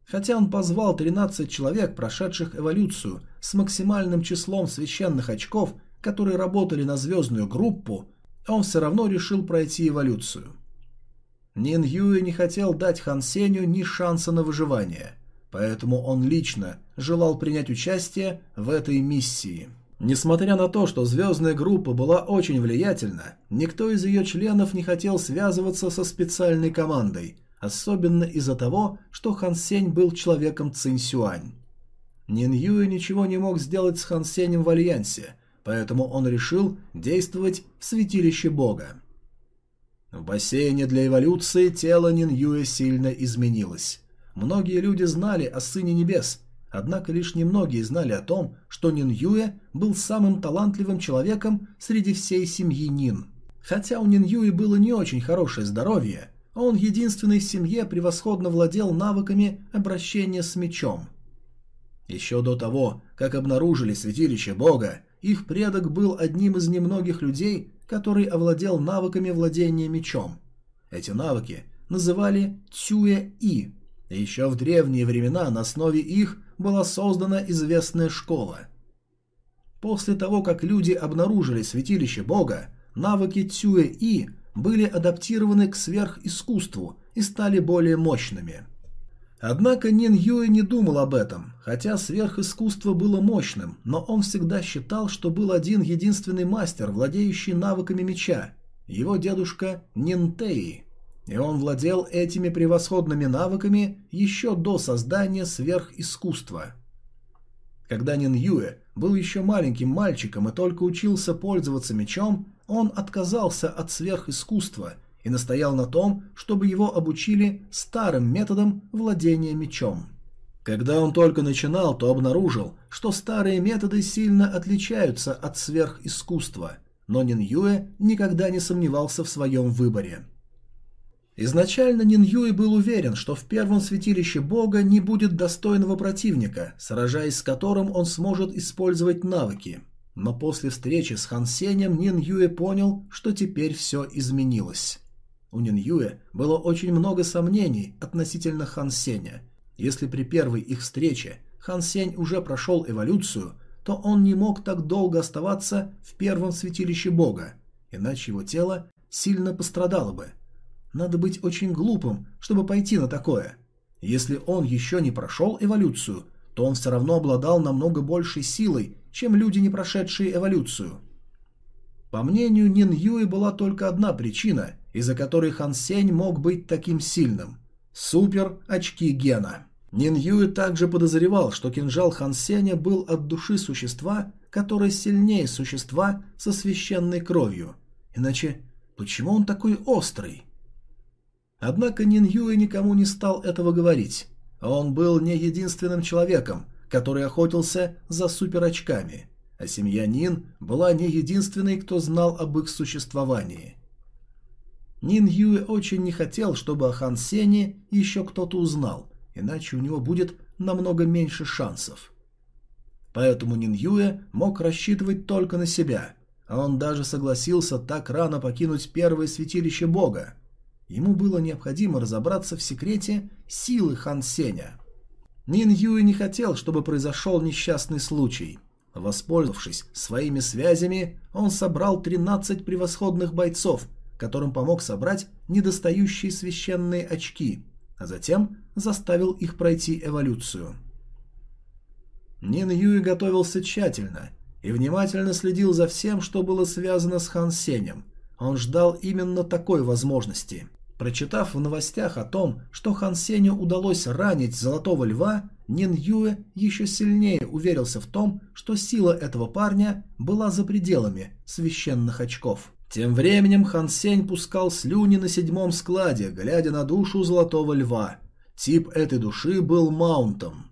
Хотя он позвал 13 человек, прошедших эволюцию, с максимальным числом священных очков, которые работали на звездную группу, он все равно решил пройти эволюцию. Нин Юэ не хотел дать Хан Сеню ни шанса на выживание, поэтому он лично желал принять участие в этой миссии. Несмотря на то, что звездная группа была очень влиятельна, никто из ее членов не хотел связываться со специальной командой, особенно из-за того, что Хан Сень был человеком Цинь Сюань. Нин Юэ ничего не мог сделать с Хан Сенем в Альянсе, поэтому он решил действовать в святилище Бога. В бассейне для эволюции тело Нин Юэ сильно изменилось. Многие люди знали о Сыне Небес, Однако лишь немногие знали о том, что Нин Юэ был самым талантливым человеком среди всей семьи Нин. Хотя у Нин Юэ было не очень хорошее здоровье, он единственный в семье превосходно владел навыками обращения с мечом. Еще до того, как обнаружили святилище Бога, их предок был одним из немногих людей, который овладел навыками владения мечом. Эти навыки называли Цюэ-И. Еще в древние времена на основе их была создана известная школа. После того, как люди обнаружили святилище Бога, навыки Цюэ-И были адаптированы к сверхискусству и стали более мощными. Однако Нин Юэ не думал об этом, хотя сверхискусство было мощным, но он всегда считал, что был один единственный мастер, владеющий навыками меча, его дедушка Нин Тэи, и он владел этими превосходными навыками еще до создания сверхискусства. Когда Нин Юэ был еще маленьким мальчиком и только учился пользоваться мечом, он отказался от сверхискусства и настоял на том, чтобы его обучили старым методам владения мечом. Когда он только начинал, то обнаружил, что старые методы сильно отличаются от сверхискусства, но Нин Юэ никогда не сомневался в своем выборе. Изначально Нин Юэ был уверен, что в первом святилище бога не будет достойного противника, сражаясь с которым он сможет использовать навыки. Но после встречи с Хан Сенем Нин Юэ понял, что теперь все изменилось. У Нин Юэ было очень много сомнений относительно Хан Сеня. Если при первой их встрече Хан Сень уже прошел эволюцию, то он не мог так долго оставаться в первом святилище бога, иначе его тело сильно пострадало бы. Надо быть очень глупым, чтобы пойти на такое. Если он еще не прошел эволюцию, то он все равно обладал намного большей силой, чем люди, не прошедшие эволюцию. По мнению Нин Юи была только одна причина, из-за которой Хан Сень мог быть таким сильным – супер-очки гена. Нин Юи также подозревал, что кинжал Хан Сеня был от души существа, которое сильнее существа со священной кровью. Иначе почему он такой острый? Однако Нин Юи никому не стал этого говорить. Он был не единственным человеком, который охотился за суперочками – а семья Нин была не единственной, кто знал об их существовании. Нин Юэ очень не хотел, чтобы о Хан Сене еще кто-то узнал, иначе у него будет намного меньше шансов. Поэтому Нин Юэ мог рассчитывать только на себя, а он даже согласился так рано покинуть первое святилище бога. Ему было необходимо разобраться в секрете силы Хан Сеня. Нин Юэ не хотел, чтобы произошел несчастный случай – Воспользовавшись своими связями, он собрал 13 превосходных бойцов, которым помог собрать недостающие священные очки, а затем заставил их пройти эволюцию. Нин Юй готовился тщательно и внимательно следил за всем, что было связано с Хан Сенем. Он ждал именно такой возможности. Прочитав в новостях о том, что Хан Сеню удалось ранить Золотого Льва, Нин Юэ еще сильнее уверился в том, что сила этого парня была за пределами священных очков. Тем временем Хан Сень пускал слюни на седьмом складе, глядя на душу Золотого Льва. Тип этой души был маунтом.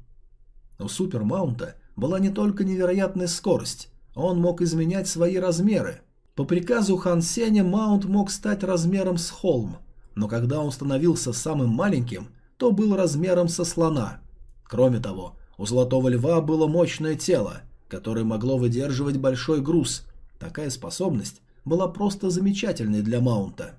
У супермаунта была не только невероятная скорость, он мог изменять свои размеры. По приказу Хан Сеня маунт мог стать размером с холм – но когда он становился самым маленьким, то был размером со слона. Кроме того, у Золотого Льва было мощное тело, которое могло выдерживать большой груз. Такая способность была просто замечательной для Маунта.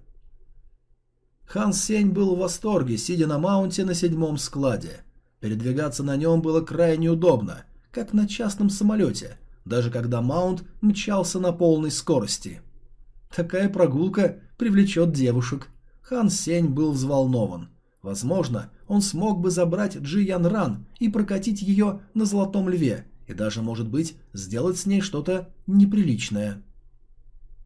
Хан Сень был в восторге, сидя на Маунте на седьмом складе. Передвигаться на нем было крайне удобно, как на частном самолете, даже когда Маунт мчался на полной скорости. Такая прогулка привлечет девушек, Хан Сень был взволнован. Возможно, он смог бы забрать Джи Ян Ран и прокатить ее на Золотом Льве, и даже, может быть, сделать с ней что-то неприличное.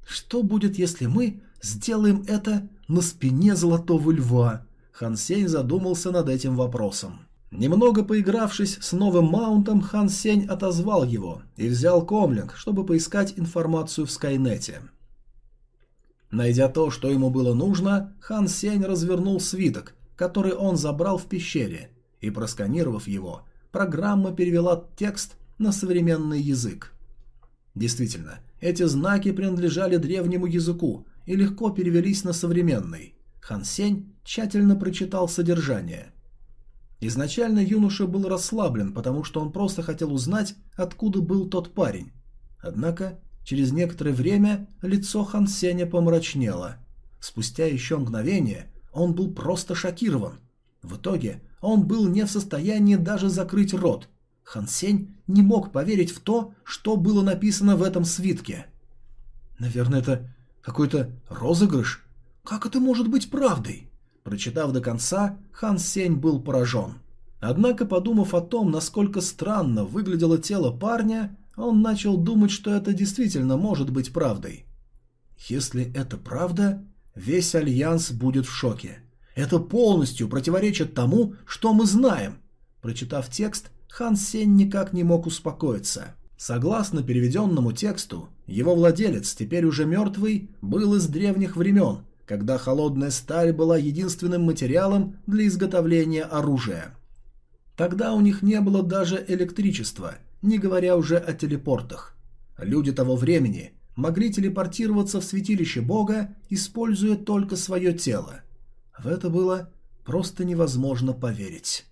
Что будет, если мы сделаем это на спине Золотого Льва? Хан Сень задумался над этим вопросом. Немного поигравшись с новым маунтом, Хан Сень отозвал его и взял комлинг, чтобы поискать информацию в Скайнете. Найдя то, что ему было нужно, Хан Сень развернул свиток, который он забрал в пещере, и, просканировав его, программа перевела текст на современный язык. Действительно, эти знаки принадлежали древнему языку и легко перевелись на современный. Хан Сень тщательно прочитал содержание. Изначально юноша был расслаблен, потому что он просто хотел узнать, откуда был тот парень. Однако Через некоторое время лицо Хан Сеня помрачнело. Спустя еще мгновение он был просто шокирован. В итоге он был не в состоянии даже закрыть рот. Хан Сень не мог поверить в то, что было написано в этом свитке. Наверное, это какой-то розыгрыш? Как это может быть правдой? Прочитав до конца, Хан Сень был поражен. Однако, подумав о том, насколько странно выглядело тело парня, он начал думать, что это действительно может быть правдой. Если это правда, весь Альянс будет в шоке. Это полностью противоречит тому, что мы знаем. Прочитав текст, Хан Сень никак не мог успокоиться. Согласно переведенному тексту, его владелец, теперь уже мертвый, был из древних времен, когда холодная сталь была единственным материалом для изготовления оружия. Тогда у них не было даже электричества, не говоря уже о телепортах. Люди того времени могли телепортироваться в святилище Бога, используя только свое тело. В это было просто невозможно поверить.